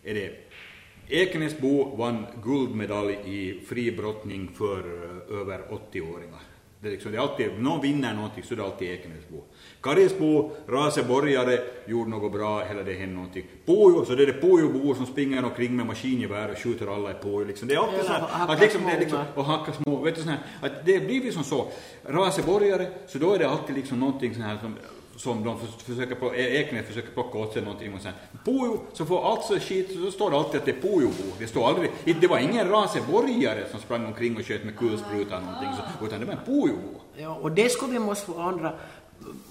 S1: är det Ekenäsbo vann guldmedalj i fribrottning för eh, över 80-åringar. Det är, liksom, det är alltid, någon vinner någonting så är det alltid Ekenäsbo. Karisbo, raseborgare, gjorde något bra, eller det hände någonting. Pujo, så det är det Pujobor som springer omkring med maskingevär och skjuter alla i Pujo. Liksom. Det är alltid så här,
S4: hackar
S1: att liksom, det är liksom, och hacka små, vet du sån här, att det blir som så, raseborgare, så då är det alltid liksom någonting sån här som, som de förs- försöker på, Ekenäs försöker plocka åt sig någonting och sen Pujo, så får allt så skit, så står det alltid att det är Pujabo. Det står aldrig, det var ingen raseborgare som sprang omkring och sköt med kulspruta eller någonting, så, utan det var en Pujabo.
S4: Ja, och det skulle vi måste få, andra,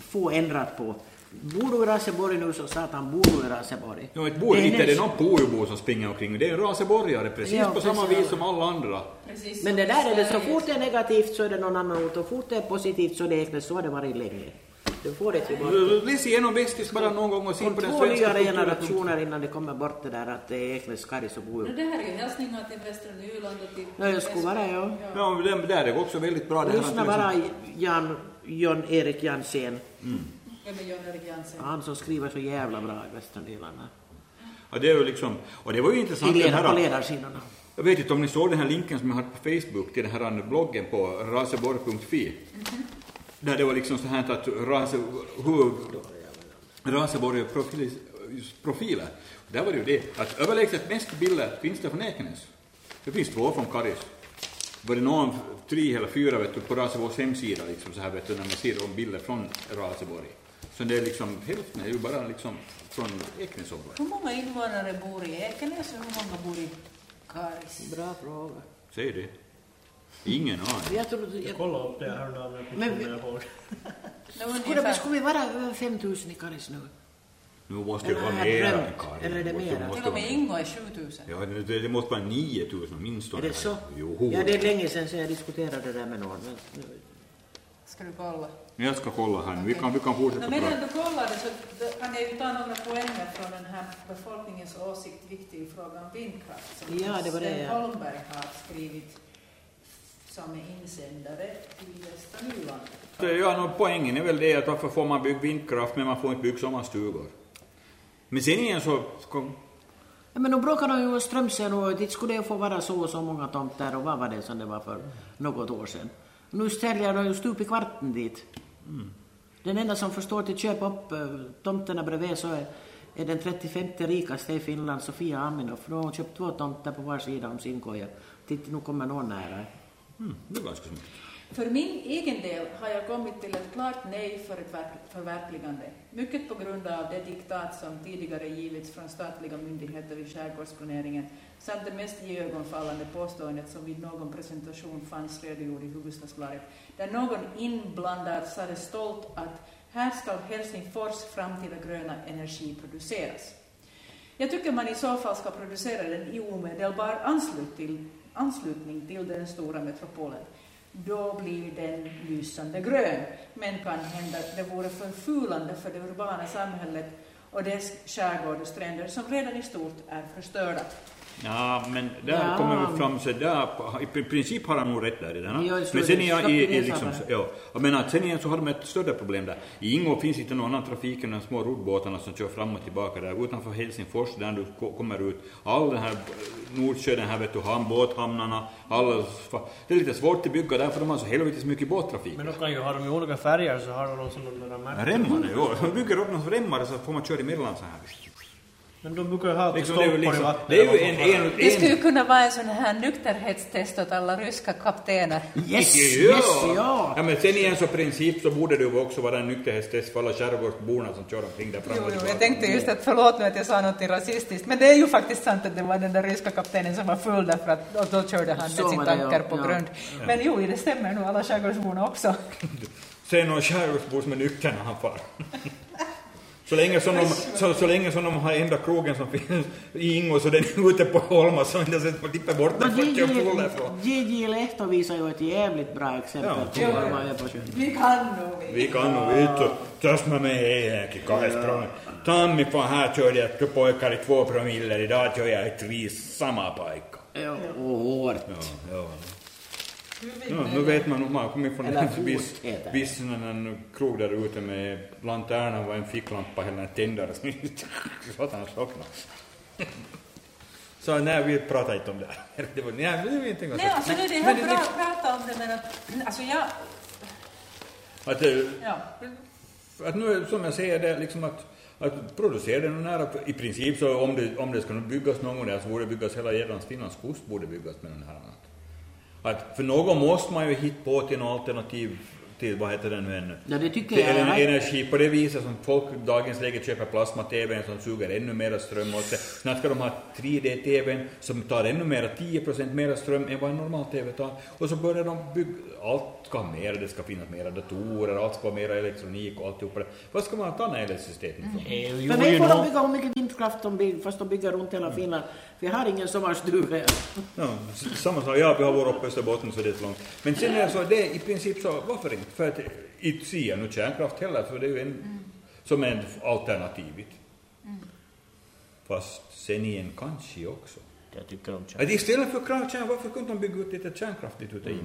S4: få ändrat på. Bor du i Raseborg nu så satan bor du i Raseborg.
S1: Ja, ett bor,
S4: Det är
S1: inte är det någon Pujabo som springer omkring, det är en raseborgare precis
S4: Ja,
S1: på samma
S4: precis.
S1: vis som alla andra.
S2: Precis
S4: Men det där är det, så fort det är negativt så är det någon annan ort och fort det är positivt så är det Eknäs, så har det varit länge. Du får det tillbaka.
S1: Läs igenom Vestis bara någon gång och se på den
S4: två
S1: svenska
S4: nya
S1: kulturen.
S4: generationer innan det kommer bort det där att det är Karis och Pujo.
S2: No, det här är ju hälsningar till Västra Nyland och till...
S4: Ja, jag skulle vara, ja.
S1: Ja, men det där är också väldigt bra. det här
S4: Lyssna
S1: att liksom-
S4: bara Jan, John Erik Jansén,
S2: Jansen?
S4: han som skriver så jävla bra i Västra Nyland.
S1: Ja, det är ju liksom, och det var ju intressant
S4: I ledar, på
S1: här,
S4: ledarsidorna.
S1: jag vet inte om ni såg den här länken som jag hade på Facebook till den här bloggen på raseborg.fi. Där det var liksom så här att rase, hur, Raseborg profil, profiler. Där var det ju det att överlägset mest bilder finns det från Ekenäs. Det finns två från Karis. Var det någon, tre eller fyra vet du, på Raseborgs hemsida liksom så här vet du, när man ser om bilder från Raseborg. Så det är liksom, hälften är ju bara liksom från Ekenäsområdet.
S2: Hur många invånare bor i Ekenäs och hur många bor i Karis?
S4: Bra fråga.
S1: Säg det. Ingen aning.
S4: Jag tror, jag,
S3: Kolla upp det här.
S4: Men vi-
S3: vi... ihåg.
S4: Skulle, vi vara över 5000 i Karis nu?
S1: Nu måste det vara
S4: jag
S1: mera Karin.
S4: Eller är det mera?
S1: måste
S2: Till och med Ingo är 7000.
S1: Ja, det, det måste vara 9000 åtminstone.
S4: Är det så?
S1: Jo.
S4: Ja, det är länge sedan som jag diskuterade det där med någon. Men,
S2: Ska du kolla?
S1: Jag ska kolla här nu. Vi kan, vi kan fortsätta
S2: No, medan du kollar det så kan jag ju ta några poänger från den här befolkningens åsikt viktig fråga om vindkraft som
S4: Ja, det var det, ja.
S2: Holmberg har skrivit som är insändare till Västra Nyland.
S1: Ja, no, poängen är väl det att varför får man bygga vindkraft men man får inte bygga sommarstugor. Men sen igen så...
S4: Ja, men nu bråkar de ju om Strömsen och det skulle ju få vara så och så många tomter och vad var det som det var för något år sedan. Nu säljer de ju stup i kvarten dit. Den enda som förstår till att köpa upp eh, tomterna bredvid så är, är den 35 rikaste i Finland, Sofia Aminoff. Nu har hon köpt två tomter på var sida om sin koja. Titta, nu kommer någon nära
S1: mm, det var ganska smart.
S2: För min egen del har jag kommit till ett klart nej för ett förverkligande. Mycket på grund av det diktat som tidigare givits från statliga myndigheter vid skärgårdsplaneringen samt det mest iögonfallande påståendet som vid någon presentation fanns redogjord i Hufvudstadsbladet, där någon inblandad sade stolt att här ska Helsingfors framtida gröna energi produceras. Jag tycker man i så fall ska producera den i omedelbar anslutning till, anslutning till den stora metropolen. Då blir den lysande grön. Men kan hända att det vore förfulande för det urbana samhället och dess skärgård och stränder som redan i stort är förstörda.
S1: Ja, men där
S4: Ja.
S1: kommer vi fram så där, i princip har han nog rätt där i den. Här. Men sen är jag i,
S4: i
S1: liksom, ja, jag menar att sen igen så har de ett större problem där. I Ingå finns inte någon annan trafik än de små roddbåtarna som kör fram och tillbaka där. Utanför Helsingfors, där du ko- kommer ut, all den här Nordsjö, den här vet du, ham, båthamnarna, alla, det är lite svårt att bygga där för de har så helvetes mycket båttrafik.
S3: Men då kan ju, har de ju olika färger så har de som de där märken.
S1: Remmare, jo. De bygger upp några remmare så får man köra emellan så här.
S3: Men de brukar ju ha
S1: Liksom, det är
S3: i
S1: liksom, det är ju
S3: och
S1: en,
S3: fan.
S1: en,
S2: Det skulle
S1: en
S2: ju kunna vara en sån här nykterhetstest åt alla ryska kaptener.
S4: Yes,
S1: Ja.
S4: yes, ja.
S1: ja. men sen i en så princip så borde det ju också vara en nykterhetstest för alla skärgårdsborna som kör omkring där fram
S2: Jo,
S1: och
S2: jo, jag tänkte just att förlåt nu att jag sa något rasistiskt, men det är ju faktiskt sant att det var den där ryska kaptenen som var full därför att och då körde han
S4: Så
S2: med sin tanker på
S4: Ja.
S2: grund. Men jo, det stämmer nog alla skärgårdsborna också.
S1: Sen någon skärgårdsbo som är nykter när han far. Så länge, som de, så, så länge som de har enda krogen som finns i Ingo så den är ute på Holma så inte sett på tippa bort den full därifrån.
S4: J.J. Lehto visar ju ett jävligt bra exempel
S1: Ja.
S4: på var man är på sjön.
S2: Vi kan nog.
S1: Vi kan nog vittu, täsmä me eikä kahdesta promille. Tammikuun här körde jag två pojkar i två promille, idag kör jag i tre samma paikka.
S4: Ja, och hårt.
S1: Ja, nu vet man om man har kommit från
S4: Eller
S1: en viss,
S4: det.
S1: viss här krog där ute med lanterna och en ficklampa hela en tändare så att han slocknade. Så nej, vi pratar inte om det här. Det var, nej, det var ingenting
S2: Nej, alltså nu är det
S1: Men
S2: helt
S1: det-
S2: bra att prata om det, men att, alltså jag,
S1: Att,
S2: ja.
S1: att nu, som jag säger, det liksom att, att producera den nära, i princip så om det, om det ska byggas någon gång där så borde det byggas hela jädrans Finlands kust borde byggas med den här. Att, för någon måste man ju hitta på till något alternativ till, vad heter den nu ännu?
S4: Ja, det tycker
S1: till
S4: jag
S1: energi på det viset som folk i dagens läge köper plasma-tvn som suger ännu mer ström åt sig. Snart ska de ha 3D-tvn som tar ännu mer, 10% mer ström än vad en normal TV tar. Och så börjar de bygga, allt ska ha mer, det ska finnas mera datorer, allt ska vara mera elektronik och alltihopa det. Vad ska man ta elektriciteten ifrån?
S3: EU
S4: För mig får de bygga hur mycket vindkraft de vill, fast de bygger runt hela Finland. För jag har ingen sommarstuga.
S1: Ja, samma sak, ja vi har vår uppe i Österbotten så det är så långt. Men sen är det så, det är i princip så, varför inte? För att inte jag nu kärnkraft heller, för det är ju en, som en alternativet. Fast sen igen kanske också.
S3: Jag tycker om
S1: Att
S3: kärn.
S1: istället för kran- kärn, varför kunde de bygga ut lite kärnkraft dit ute i?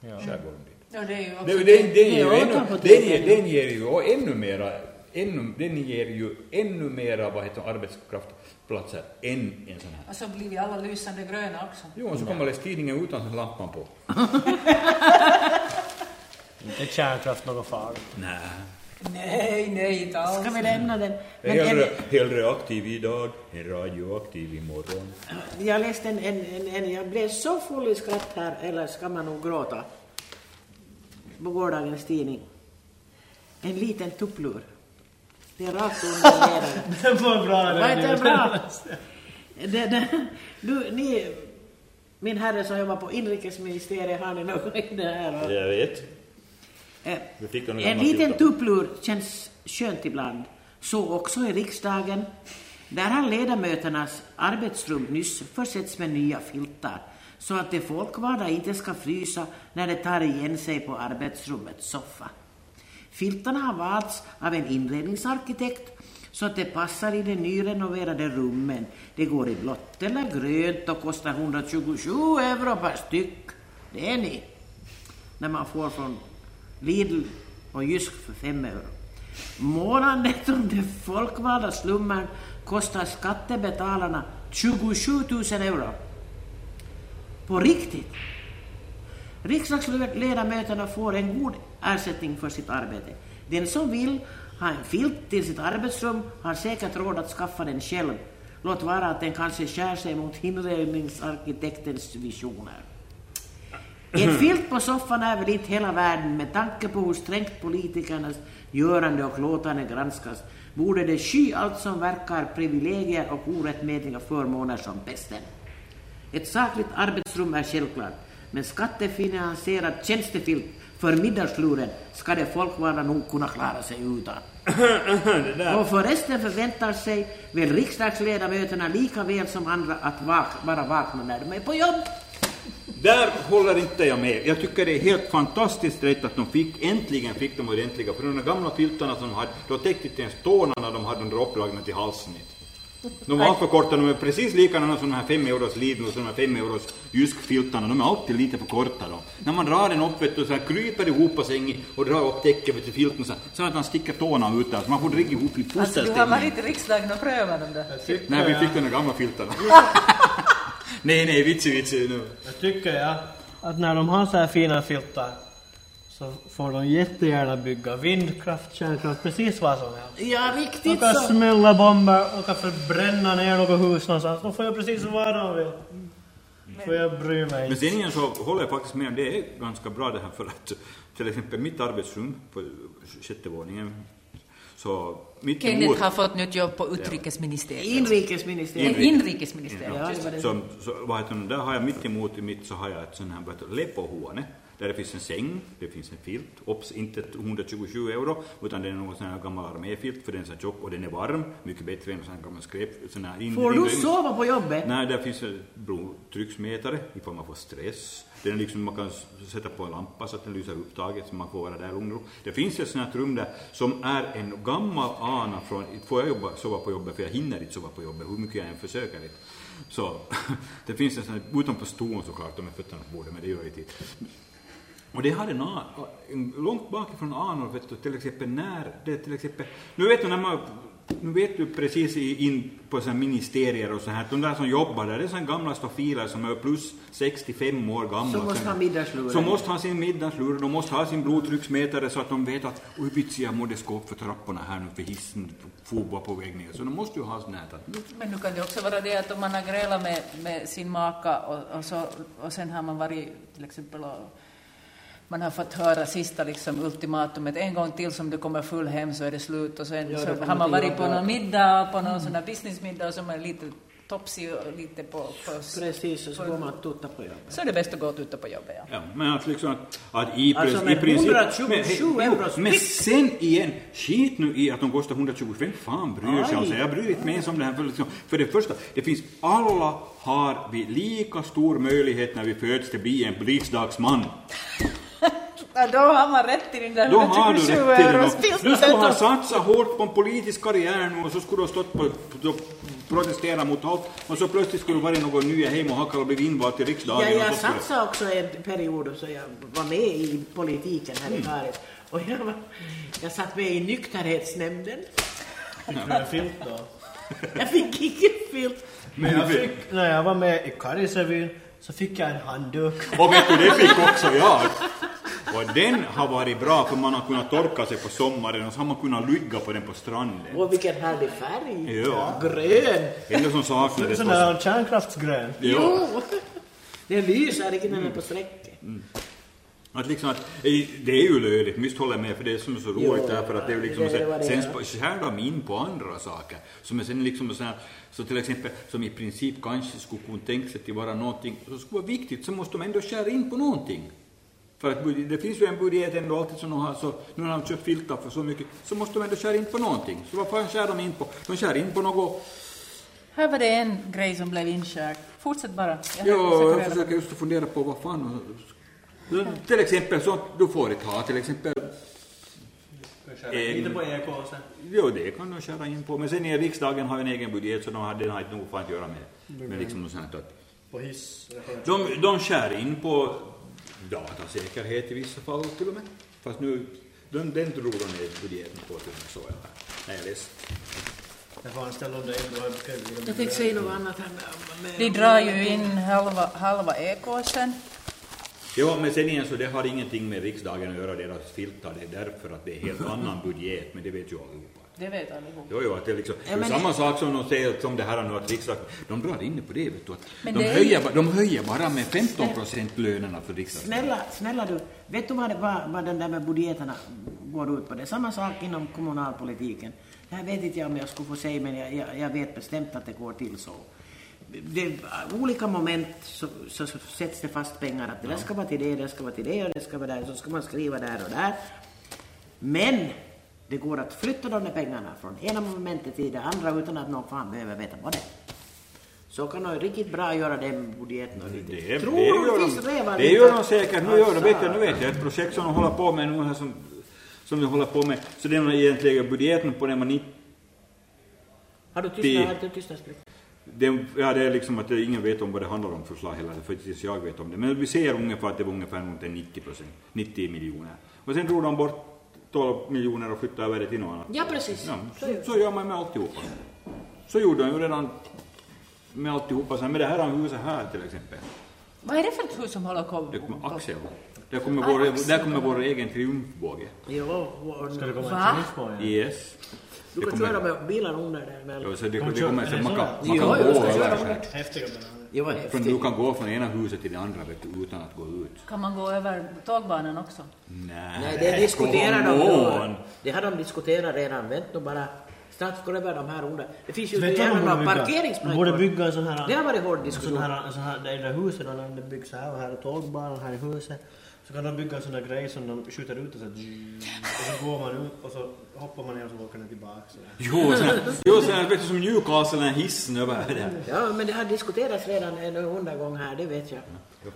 S3: Ja.
S1: Skärgården
S2: ja, det är ju också...
S1: Det, det, den, ger ju
S4: Ja,
S1: ännu, den, ger- den ger ju och ännu mera, ännu, den ger ju ännu mera vad heter, det, arbetskraftsplatser än en sån här.
S2: Och så blir vi alla lysande gröna också.
S1: Jo, och så kommer man läsa tidningen utan lampan på.
S3: Inte kärnkraft något farligt.
S1: Nej.
S2: Nej, nej, inte alls.
S4: Ska vi lämna den? Men
S1: Hellre,
S4: en,
S1: hellre aktiv idag än radioaktiv imorgon.
S4: jag läste en, en, en, en, jag blev så full i skratt här, eller ska man nog gråta, på gårdagens tidning. En liten tupplur. Det är rakt under leden.
S3: Det var bra. det där.
S4: det bra? Det, det, du, ni, min herre som jobbar på inrikesministeriet, har ni något i det här?
S1: Jag vet.
S4: Eh,
S1: Vi fick någon
S4: En
S1: gammal
S4: liten
S1: titta.
S4: tupplur känns skönt ibland. Så också i riksdagen. Där har ledamöternas arbetsrum nyss försetts med nya filtar så att de folkvalda inte ska frysa när de tar igen sig på arbetsrummets soffa. Filtarna har valts av en inredningsarkitekt så att det passar i de nyrenoverade rummen. Det går i blått eller grönt och kostar 127 euro per styck. Det är ni. När man får från Lidl och Jysk för 5 euro. Målandet om den folkvalda slummen kostar skattebetalarna 27 000 euro. På riktigt. Riksdagsledamöterna får en god ersättning för sitt arbete. Den som vill ha en filt till sitt arbetsrum har säkert råd att skaffa den själv. Låt vara att den kanske skär sig mot inredningsarkitektens visioner. En filt på soffan är väl inte hela världen med tanke på hur strängt politikernas görande och låtande granskas borde det sky allt som verkar privilegier och orättmätiga förmåner som pesten. Ett sakligt arbetsrum är självklart, men skattefinansierad tjänstefilt För middagsluren ska det folkvalda nog kunna klara sig utan. Och förresten förväntar sig väl riksdagsledamöterna lika väl som andra att vak vara vakna när de är på jobb.
S1: Där håller inte jag med. Jag tycker det är helt fantastiskt rätt att de fick, äntligen fick de ordentliga, för de där gamla filtarna som de hade, då täckte inte ens tårna när de hade dem uppdragna till halsen. De var alltför korta, de är precis likadana som de här 5 euros Lidl och de här 5 euros Jysk-filtarna, de är alltid lite för korta då. När man drar den upp vet du, så här kryper ihop på sängen och drar upp täcket vet du, filten så, här, så att man sticker tårna ut där, så man får ligga ihop i
S2: Alltså, du har
S1: fosterställning.
S2: varit i riksdagen och prövat dem där.
S1: Nej, vi fick de där gamla filtarna. nej, nej, vitsi, vitsi nu.
S3: Jag tycker ja, att när de har så här fina filtar så får de jättegärna bygga vindkraft, kärnkraft, precis vad som helst.
S4: Ja,
S3: De
S4: riktigt
S3: kan
S4: så.
S3: smälla bomber, de kan förbränna ner något hus någonstans. De får göra precis vad de vill. Får jag bry mig
S1: Men
S3: inte.
S1: sen igen så håller jag faktiskt med om det är ganska bra det här för att till exempel mitt arbetsrum på sjätte våningen så mitt
S2: Kenneth
S1: emot
S2: har fått nytt jobb på utrikesministeriet.
S4: Inrikesministeriet.
S2: Inrikesministeriet.
S4: Ja,
S2: just
S4: det var
S2: det.
S4: det.
S1: så, så vad heter det, där har jag mitt emot i mitt så har jag ett sånt här vad lepohuone där det finns en säng, det finns en filt, obs inte 127 euro utan det är någon sån här gammal arméfilt för den är så tjock och den är varm, mycket bättre än sån här gammal skräp. Sån här in,
S4: Får du
S1: in-
S4: sova på jobbet?
S1: Nej, där finns en blodtrycksmätare ifall man får stress. Den är liksom, man kan sätta på en lampa så att den lyser upp taget så man får vara där lugn och ro. Det finns ett sånt här rum där som är en gammal ana från, får jag jobba, sova på jobbet för jag hinner inte sova på jobbet hur mycket jag än försöker. Inte. Så det finns en sån här, utom på stolen såklart, de är fötterna på bordet, men det gör inte. Och det hade en, a- en långt bakifrån anor, vet du, till exempel när det till exempel, nu vet du när man, nu vet du precis i- in på så här ministerier och så här, de där som jobbar där, det är sådana gamla stofiler som är plus 65 år gamla.
S4: Som måste ha middagsluren.
S1: Som måste ha sin middagslur, de måste ha sin blodtrycksmätare så att de vet att oj vitsi jag måste gå upp för trapporna här nu för hissen for på väg ner. Så de måste ju ha sånt här.
S2: Men nu kan det också vara det att om man har grälat med, med sin maka och, och, så, och sen har man varit till exempel och man har fått höra sista liksom, ultimatumet en gång till som du kommer full hem så är det slut och sen
S4: Ja,
S2: så har man varit på någon middag, på någon sån där businessmiddag som är lite topsig och lite på, på
S4: Precis, och så går man att tutta på jobbet.
S2: så är det bäst att gå ut ute på jobbet. Ja.
S1: Ja, men att liksom att, att i,
S4: Alltså,
S1: i princip...
S4: 127
S1: men, men sen igen, skit nu i att de kostar 125, fan bryr sig sig. Jag bryr inte mig ens om det här. För, liksom, för det första, det finns, alla har vi lika stor möjlighet när vi föds till att bli en riksdagsman.
S2: Ja, då har man rätt till den där
S1: Då har du
S2: 127
S1: rätt till
S2: euros
S1: det. Du skulle ha satsat hårt på en politisk karriär nu och så skulle du ha stått på, på, protestera mot allt och så plötsligt skulle du varit någon nya hem och hackal och blivit invald till riksdagen.
S4: Ja, jag satsade också en period så jag var med i politiken här
S1: Mm.
S4: i Karis. Och jag, var, jag satt med i nykterhetsnämnden.
S3: Fick du en filt då?
S4: Jag fick ingen filt.
S3: Men jag fick, när jag var med i Karisrevyn så fick jag en handduk.
S1: Och vet du, det fick också jag. Och den har varit bra för man har kunnat torka sig på sommaren och så har man kunnat ligga på den på stranden.
S4: Och vilken härlig färg.
S1: Ja.
S4: Grön.
S1: Enda som saknades
S3: Sån
S1: var...
S3: där kärnkraftsgrön.
S1: Ja.
S4: Jo. Den lyser inte när den är på strecket.
S1: Att liksom att, det är ju löjligt, visst håller jag med för det är som är så roligt
S4: Jo,
S1: därför att det är ju liksom
S4: det- det
S1: sen,
S4: det,
S1: sen skär de in på andra saker som är sen liksom så här, så till exempel som i princip kanske skulle kunna tänka sig till vara någonting som skulle vara viktigt så måste de ändå skära in på någonting. För att bud- det finns ju en budget ändå alltid som de har så, nu har de köpt filtar för så mycket så måste de ändå skära in på någonting. Så vad fan skär de in på? De skär in på något
S2: Här var det en grej som blev inkörd. Fortsätt bara. Jag
S1: Ja,
S2: försöker
S1: jag försöker just fundera på vad fan... Till exempel så du får inte ha, till exempel...
S3: Lite på EK sen.
S1: Jo, det kan de skära in på. Men sen i riksdagen har en egen budget så de har, den har inte nog fan att göra med, med liksom något sånt att...
S3: På hiss.
S1: De, de skär in på datasäkerhet i vissa fall till och med. Fast nu, den, den drog de ner budgeten på till och med så jag Nej, jag läste.
S3: Jag
S4: tänkte säga något annat här med...
S2: De drar ju in halva, halva ekåsen.
S1: Ja, men sen igen så det har ingenting med riksdagen att göra, deras filtar. Det är därför att det är helt annan budget, men det vet ju allihopa.
S2: Det vet allihop.
S1: Jo, jo, att det är liksom,
S4: Ja,
S1: det är samma sak som de säger som det här nu att riksdagen, de drar in på det vet du, att
S2: Men
S1: de,
S2: är
S1: höjer, ba- de höjer bara med 15 procent lönerna för riksdagen.
S4: Snälla, snälla du, vet du vad, det, vad, vad den där med budgeterna går ut på? Det är samma sak inom kommunalpolitiken. Det här vet inte jag om jag skulle få säga, men jag, jag, jag vet bestämt att det går till så. det, olika moment så, så, så sätts det fast pengar att det där ska vara till det, det ska vara till det och det ska vara där, så ska man skriva där och där. Men det går att flytta de där pengarna från ena momentet till det andra utan att någon fan behöver veta vad det är. Så kan man riktigt bra göra den budgeten. och riktigt-
S1: Det,
S4: Tror
S1: det,
S4: du
S1: gör de,
S4: redan
S1: det
S4: lite-
S1: gör de säkert. Nu, gör de, vet jag, nu vet jag ett projekt som de håller på med nu här som, som de håller på med. Så det är egentligen budgeten på den man inte...
S4: Har du tystnad, har du tystnadsplikt?
S1: Det, ja, det är liksom att ingen vet om vad det handlar om förslag heller, för tills jag vet om det. Men vi ser ungefär att det var ungefär runt en 90 procent, 90 miljoner. Och sen drog de bort 12 miljoner och flyttade över det till något annat.
S4: Ja, precis.
S1: Ja,
S4: Så
S1: så,
S4: gör
S1: så gör man med alltihopa. Så gjorde de ju redan med alltihopa. Sen med det här huset här till exempel.
S2: Vad är det för ett hus som håller koll
S1: Det kommer Axel. Där kommer vår, där kommer vår egen triumfbåge.
S4: Jo, och,
S3: Ska det komma en triumfbåge?
S1: Yes.
S4: Du
S1: det
S4: kan köra med bilen under där emellan.
S1: Ja, så det, det kommer,
S3: det
S1: man kan, man gå
S4: det,
S1: över
S4: häftigt.
S1: du kan gå från ena huset till det andra du, utan att gå ut.
S2: Kan man gå över tågbanan också?
S1: Nej,
S4: Nej, det diskuterar de ju. Det har de diskuterat redan. Vänta nu bara. Snart går det över de här under. Det finns ju även
S3: man
S4: några
S3: borde bygga?
S4: Parkeringsplatser.
S3: en sån här...
S4: Det har varit hård diskussion.
S3: sån här, sån här, det är det huset då, när det byggs här och här är tågbanan, här i huset. Så kan de bygga en sån där grej som de skjuter ut och så, och så går man ut och så hoppar man ner och så åker den tillbaka. Så.
S1: Jo, så jo, så vet du, som Newcastle, den hissen över där.
S4: Ja, men det har diskuterats redan en undergång här, det vet jag.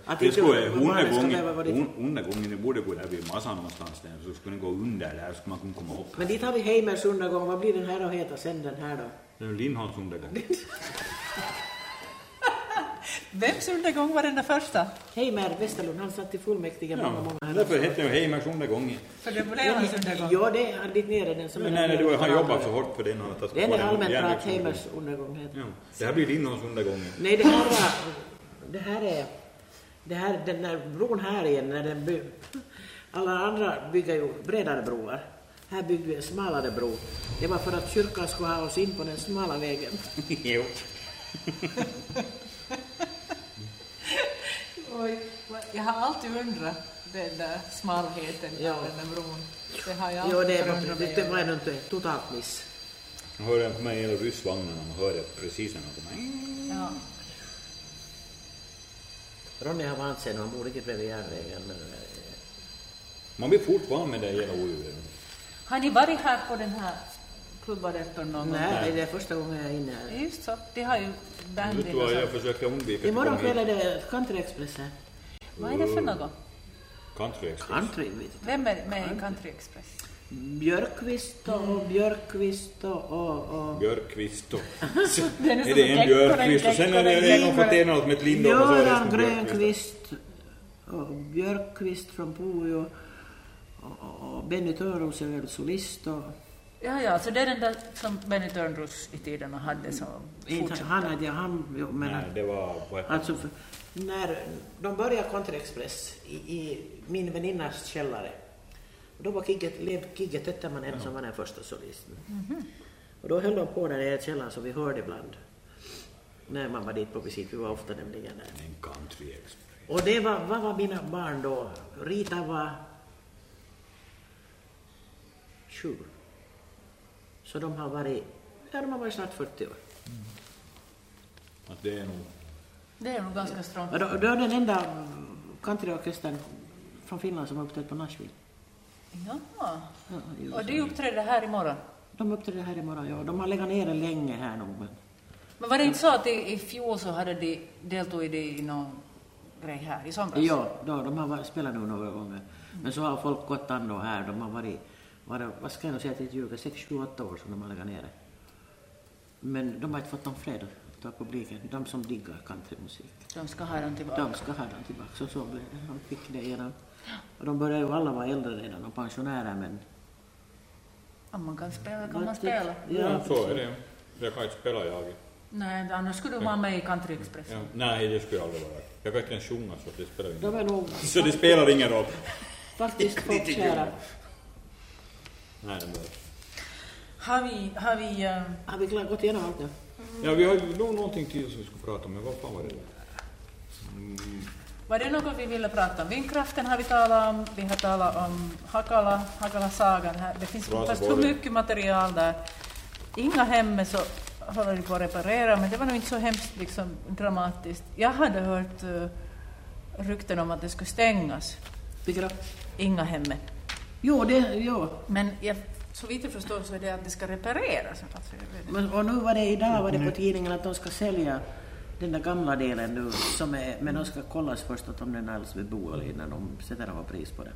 S4: Att
S1: Det skulle, undergången, undergången, det borde gå där vid massan någonstans där, så skulle den gå under där, så skulle man kunna komma upp.
S4: Men dit har vi Heimers undergång. Vad blir den här att heta sen den här då?
S1: Det är Lindholms undergång.
S2: Vems undergång var den där första?
S4: Heimer Westerlund, han satt i fullmäktige många,
S1: Ja,
S4: många här.
S1: därför hette den ju Heimers undergång.
S2: För det blev hans undergång.
S4: Ja, det är dit nere den som
S1: Nej,
S4: är
S1: nej, det var, han jobbat så hårt för den. Han har tagit
S4: Den
S1: på
S4: är
S1: den
S4: allmänt att
S1: järnvägsundergång.
S4: Heimers undergång heter.
S1: Ja, det här blir Lindholms undergång.
S4: Nej, det här var... Det här är... Det här, den där bron här igen, när den by, Alla andra bygger ju bredare broar. Här byggde vi en smalare bro. Det var för att kyrkan skulle ha oss in på den smala vägen.
S1: jo.
S2: Oj, jag har alltid undrat den där smalheten
S4: Ja.
S2: av den där bron. Det har jag
S4: Jo,
S2: alltid
S4: det,
S2: förundrat
S4: var,
S2: mig
S4: det var ändå inte totalt miss.
S1: Man hörde på mig hela ryssvagnen, man hörde precis när de kom.
S2: Ja.
S4: Ronny har vant sig, han bor riktigt bredvid järnvägen. Men,
S1: Man blir fort van med det hela ojudet.
S2: Har ni varit här på den här klubbaretten någon gång?
S4: nej, det är första gången jag är inne här.
S2: Just så, det har ju bandy
S1: Vet du vad jag försöker undvika?
S4: Imorgon kväll är det Country Express här.
S2: Vad är det för något?
S1: Country Express.
S4: Country, vet du.
S2: Vem är med i Country Express?
S4: Björkqvist och Björkqvist och... och, och.
S1: Björkqvist och...
S2: Det är
S1: är det en björkqvist och sen är det någon fått en något med ett lindom och så är det.
S4: Grönqvist och Björkqvist från Pujo och, och, och Benny Törnros är väl solist och...
S2: Ja, ja, så det är den där som Benny Törnros i tiden hade som fortsatte.
S4: han hade han, jo, men...
S1: Nej, det var på ett...
S4: Alltså, för, när de började Country Express i, i min väninnas källare, då var Kigge, Lev Kigge Tötterman en som var den första solisten. Och då höll de på där i källaren så vi hörde ibland. När man var dit på visit, vi var ofta nämligen där.
S1: En Country Express.
S4: Och det var, vad var mina barn då? Rita var sju. Så de har varit, ja de har varit snart 40 år.
S1: Att det är nog...
S2: Det är nog ganska strångt.
S4: Och då, då är den enda countryorkestern från Finland som har uppträtt på Nashville.
S2: Ja.
S4: Ja.
S2: Och de uppträder här imorgon.
S4: De uppträder här imorgon, ja. De har legat nere länge här nog. Men...
S2: Men var det inte så att i, i fjol så hade de deltog i det i någon grej här i somras?
S4: Ja, då, de har spelat nu några gånger. Men så har folk gått an då här. De har varit, varit vad ska jag nog säga till ett ljuga, 6, 7, 8 år som de har legat nere. Men de har inte fått någon fred av publiken. De som diggar countrymusik.
S2: De ska ha den tillbaka.
S4: De ska ha den tillbaka. Så, så blev det. De fick det igenom. Och de börjar ju alla vara äldre redan och pensionärer men...
S2: Om man kan spela kan man spela.
S1: Ja, så är det. Jag kan inte spela jag.
S2: Nej, annars skulle du vara med i Country Express.
S1: Ja, nej, det skulle jag aldrig vara. Jag kan inte ens sjunga så det spelar ingen
S4: De
S1: roll.
S4: är nog
S1: Så det spelar ingen roll.
S4: faktiskt folkkära.
S1: Nej, det behövs.
S2: Har vi, har vi eh,
S4: Har vi klart gått igenom allt nu?
S1: Ja, vi har nog någonting till som vi skulle prata om, men vad fan var det?
S2: Var det något vi ville prata om? Vindkraften har vi talat om, vi har talat om Hakala, Hakala-sagan här. Det finns fast hur mycket material där. Inga hem är så håller de på att reparera, men det var nog inte så hemskt liksom, dramatiskt. Jag hade hört uh, rykten om att det skulle stängas,
S4: Vilket då?
S2: Ingahemmet.
S4: Jo, det, jo.
S2: Men jag, så vitt jag förstår så är det att det ska repareras.
S4: Men, och nu var det idag var det på tidningen att de ska sälja den där gamla delen nu, som är, men de ska kollas först att om den alls är beboelig innan de sätter av pris på den.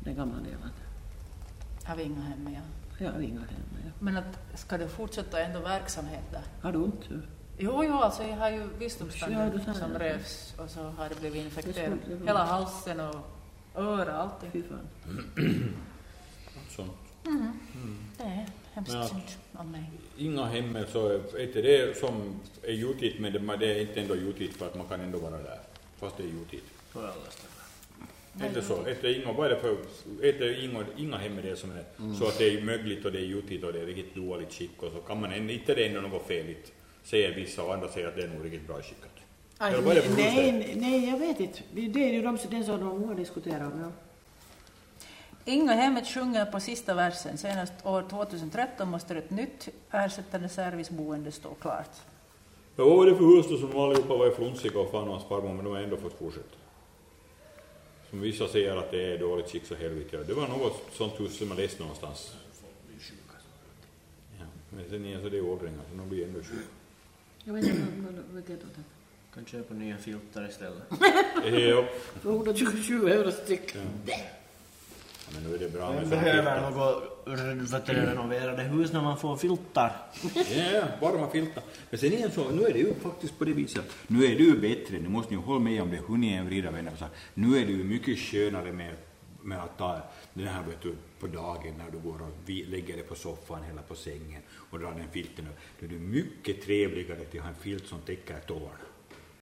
S4: Den gamla delen.
S2: Av Ingahemmet, ja.
S4: Ja, inga hem. Ja.
S2: Men att, ska det fortsätta ändå verksamhet där?
S4: Har du inte?
S2: Jo, jo, alltså jag har ju
S4: Ja,
S2: visdomstanden
S4: det.
S2: som revs och så har det blivit infekterat. Hela halsen och öra, allting.
S4: Fy fan.
S1: Sånt.
S2: Det är hemskt
S1: Ja.
S2: synd om mig.
S1: Inga hemmen så är inte det som är gjutigt men det, det är inte ändå gjutigt för att man kan ändå vara där. Fast det är gjutigt.
S3: På alla ställen.
S1: Inte så. Ett är inga, vad är det för, ett är inga, inga hem det som är så att det är mögligt och det är gjutigt och det är riktigt dåligt skick och så kan man inte det är ändå något feligt. Säger vissa och andra säger att det är nog riktigt bra skickat.
S4: Aj,
S1: Eller vad är det för
S4: nej, nej, jag vet inte. Det det är ju de, den som de har diskuterat om. Ja.
S2: Ingahemmet sjunger på sista versen. Senast år 2013 måste ett nytt ersättande serviceboende stå klart.
S1: Ja, vad var det för hus då som allihopa var flunsiga och fan och hans farmor men de har ändå fått fortsätta? Som vissa säger att det är dåligt skick så helvete. Det var något sånt hus som jag läste någonstans. Ja, men sen igen så det är åldringar så de blir ändå sjuka.
S4: Jag vet inte vad- det är.
S3: Kan köpa nya filter istället.
S1: Ja,
S4: För 127 euro styck.
S1: men nu är det bra med
S3: Man
S1: sånt
S3: behöver
S1: filtar.
S3: något vet du, renoverade hus när man får filtar.
S1: Ja, varma filtar. Men sen igen så, nu är det ju faktiskt på det viset att nu är det ju bättre, nu måste ni ju hålla med om det, hur ni än vrider vänner så nu är det ju mycket skönare med, med att ta den här vet du, på dagen när du går och vi, lägger dig på soffan eller på sängen och drar den filten upp. Då är det mycket trevligare att ha en filt som täcker tårna.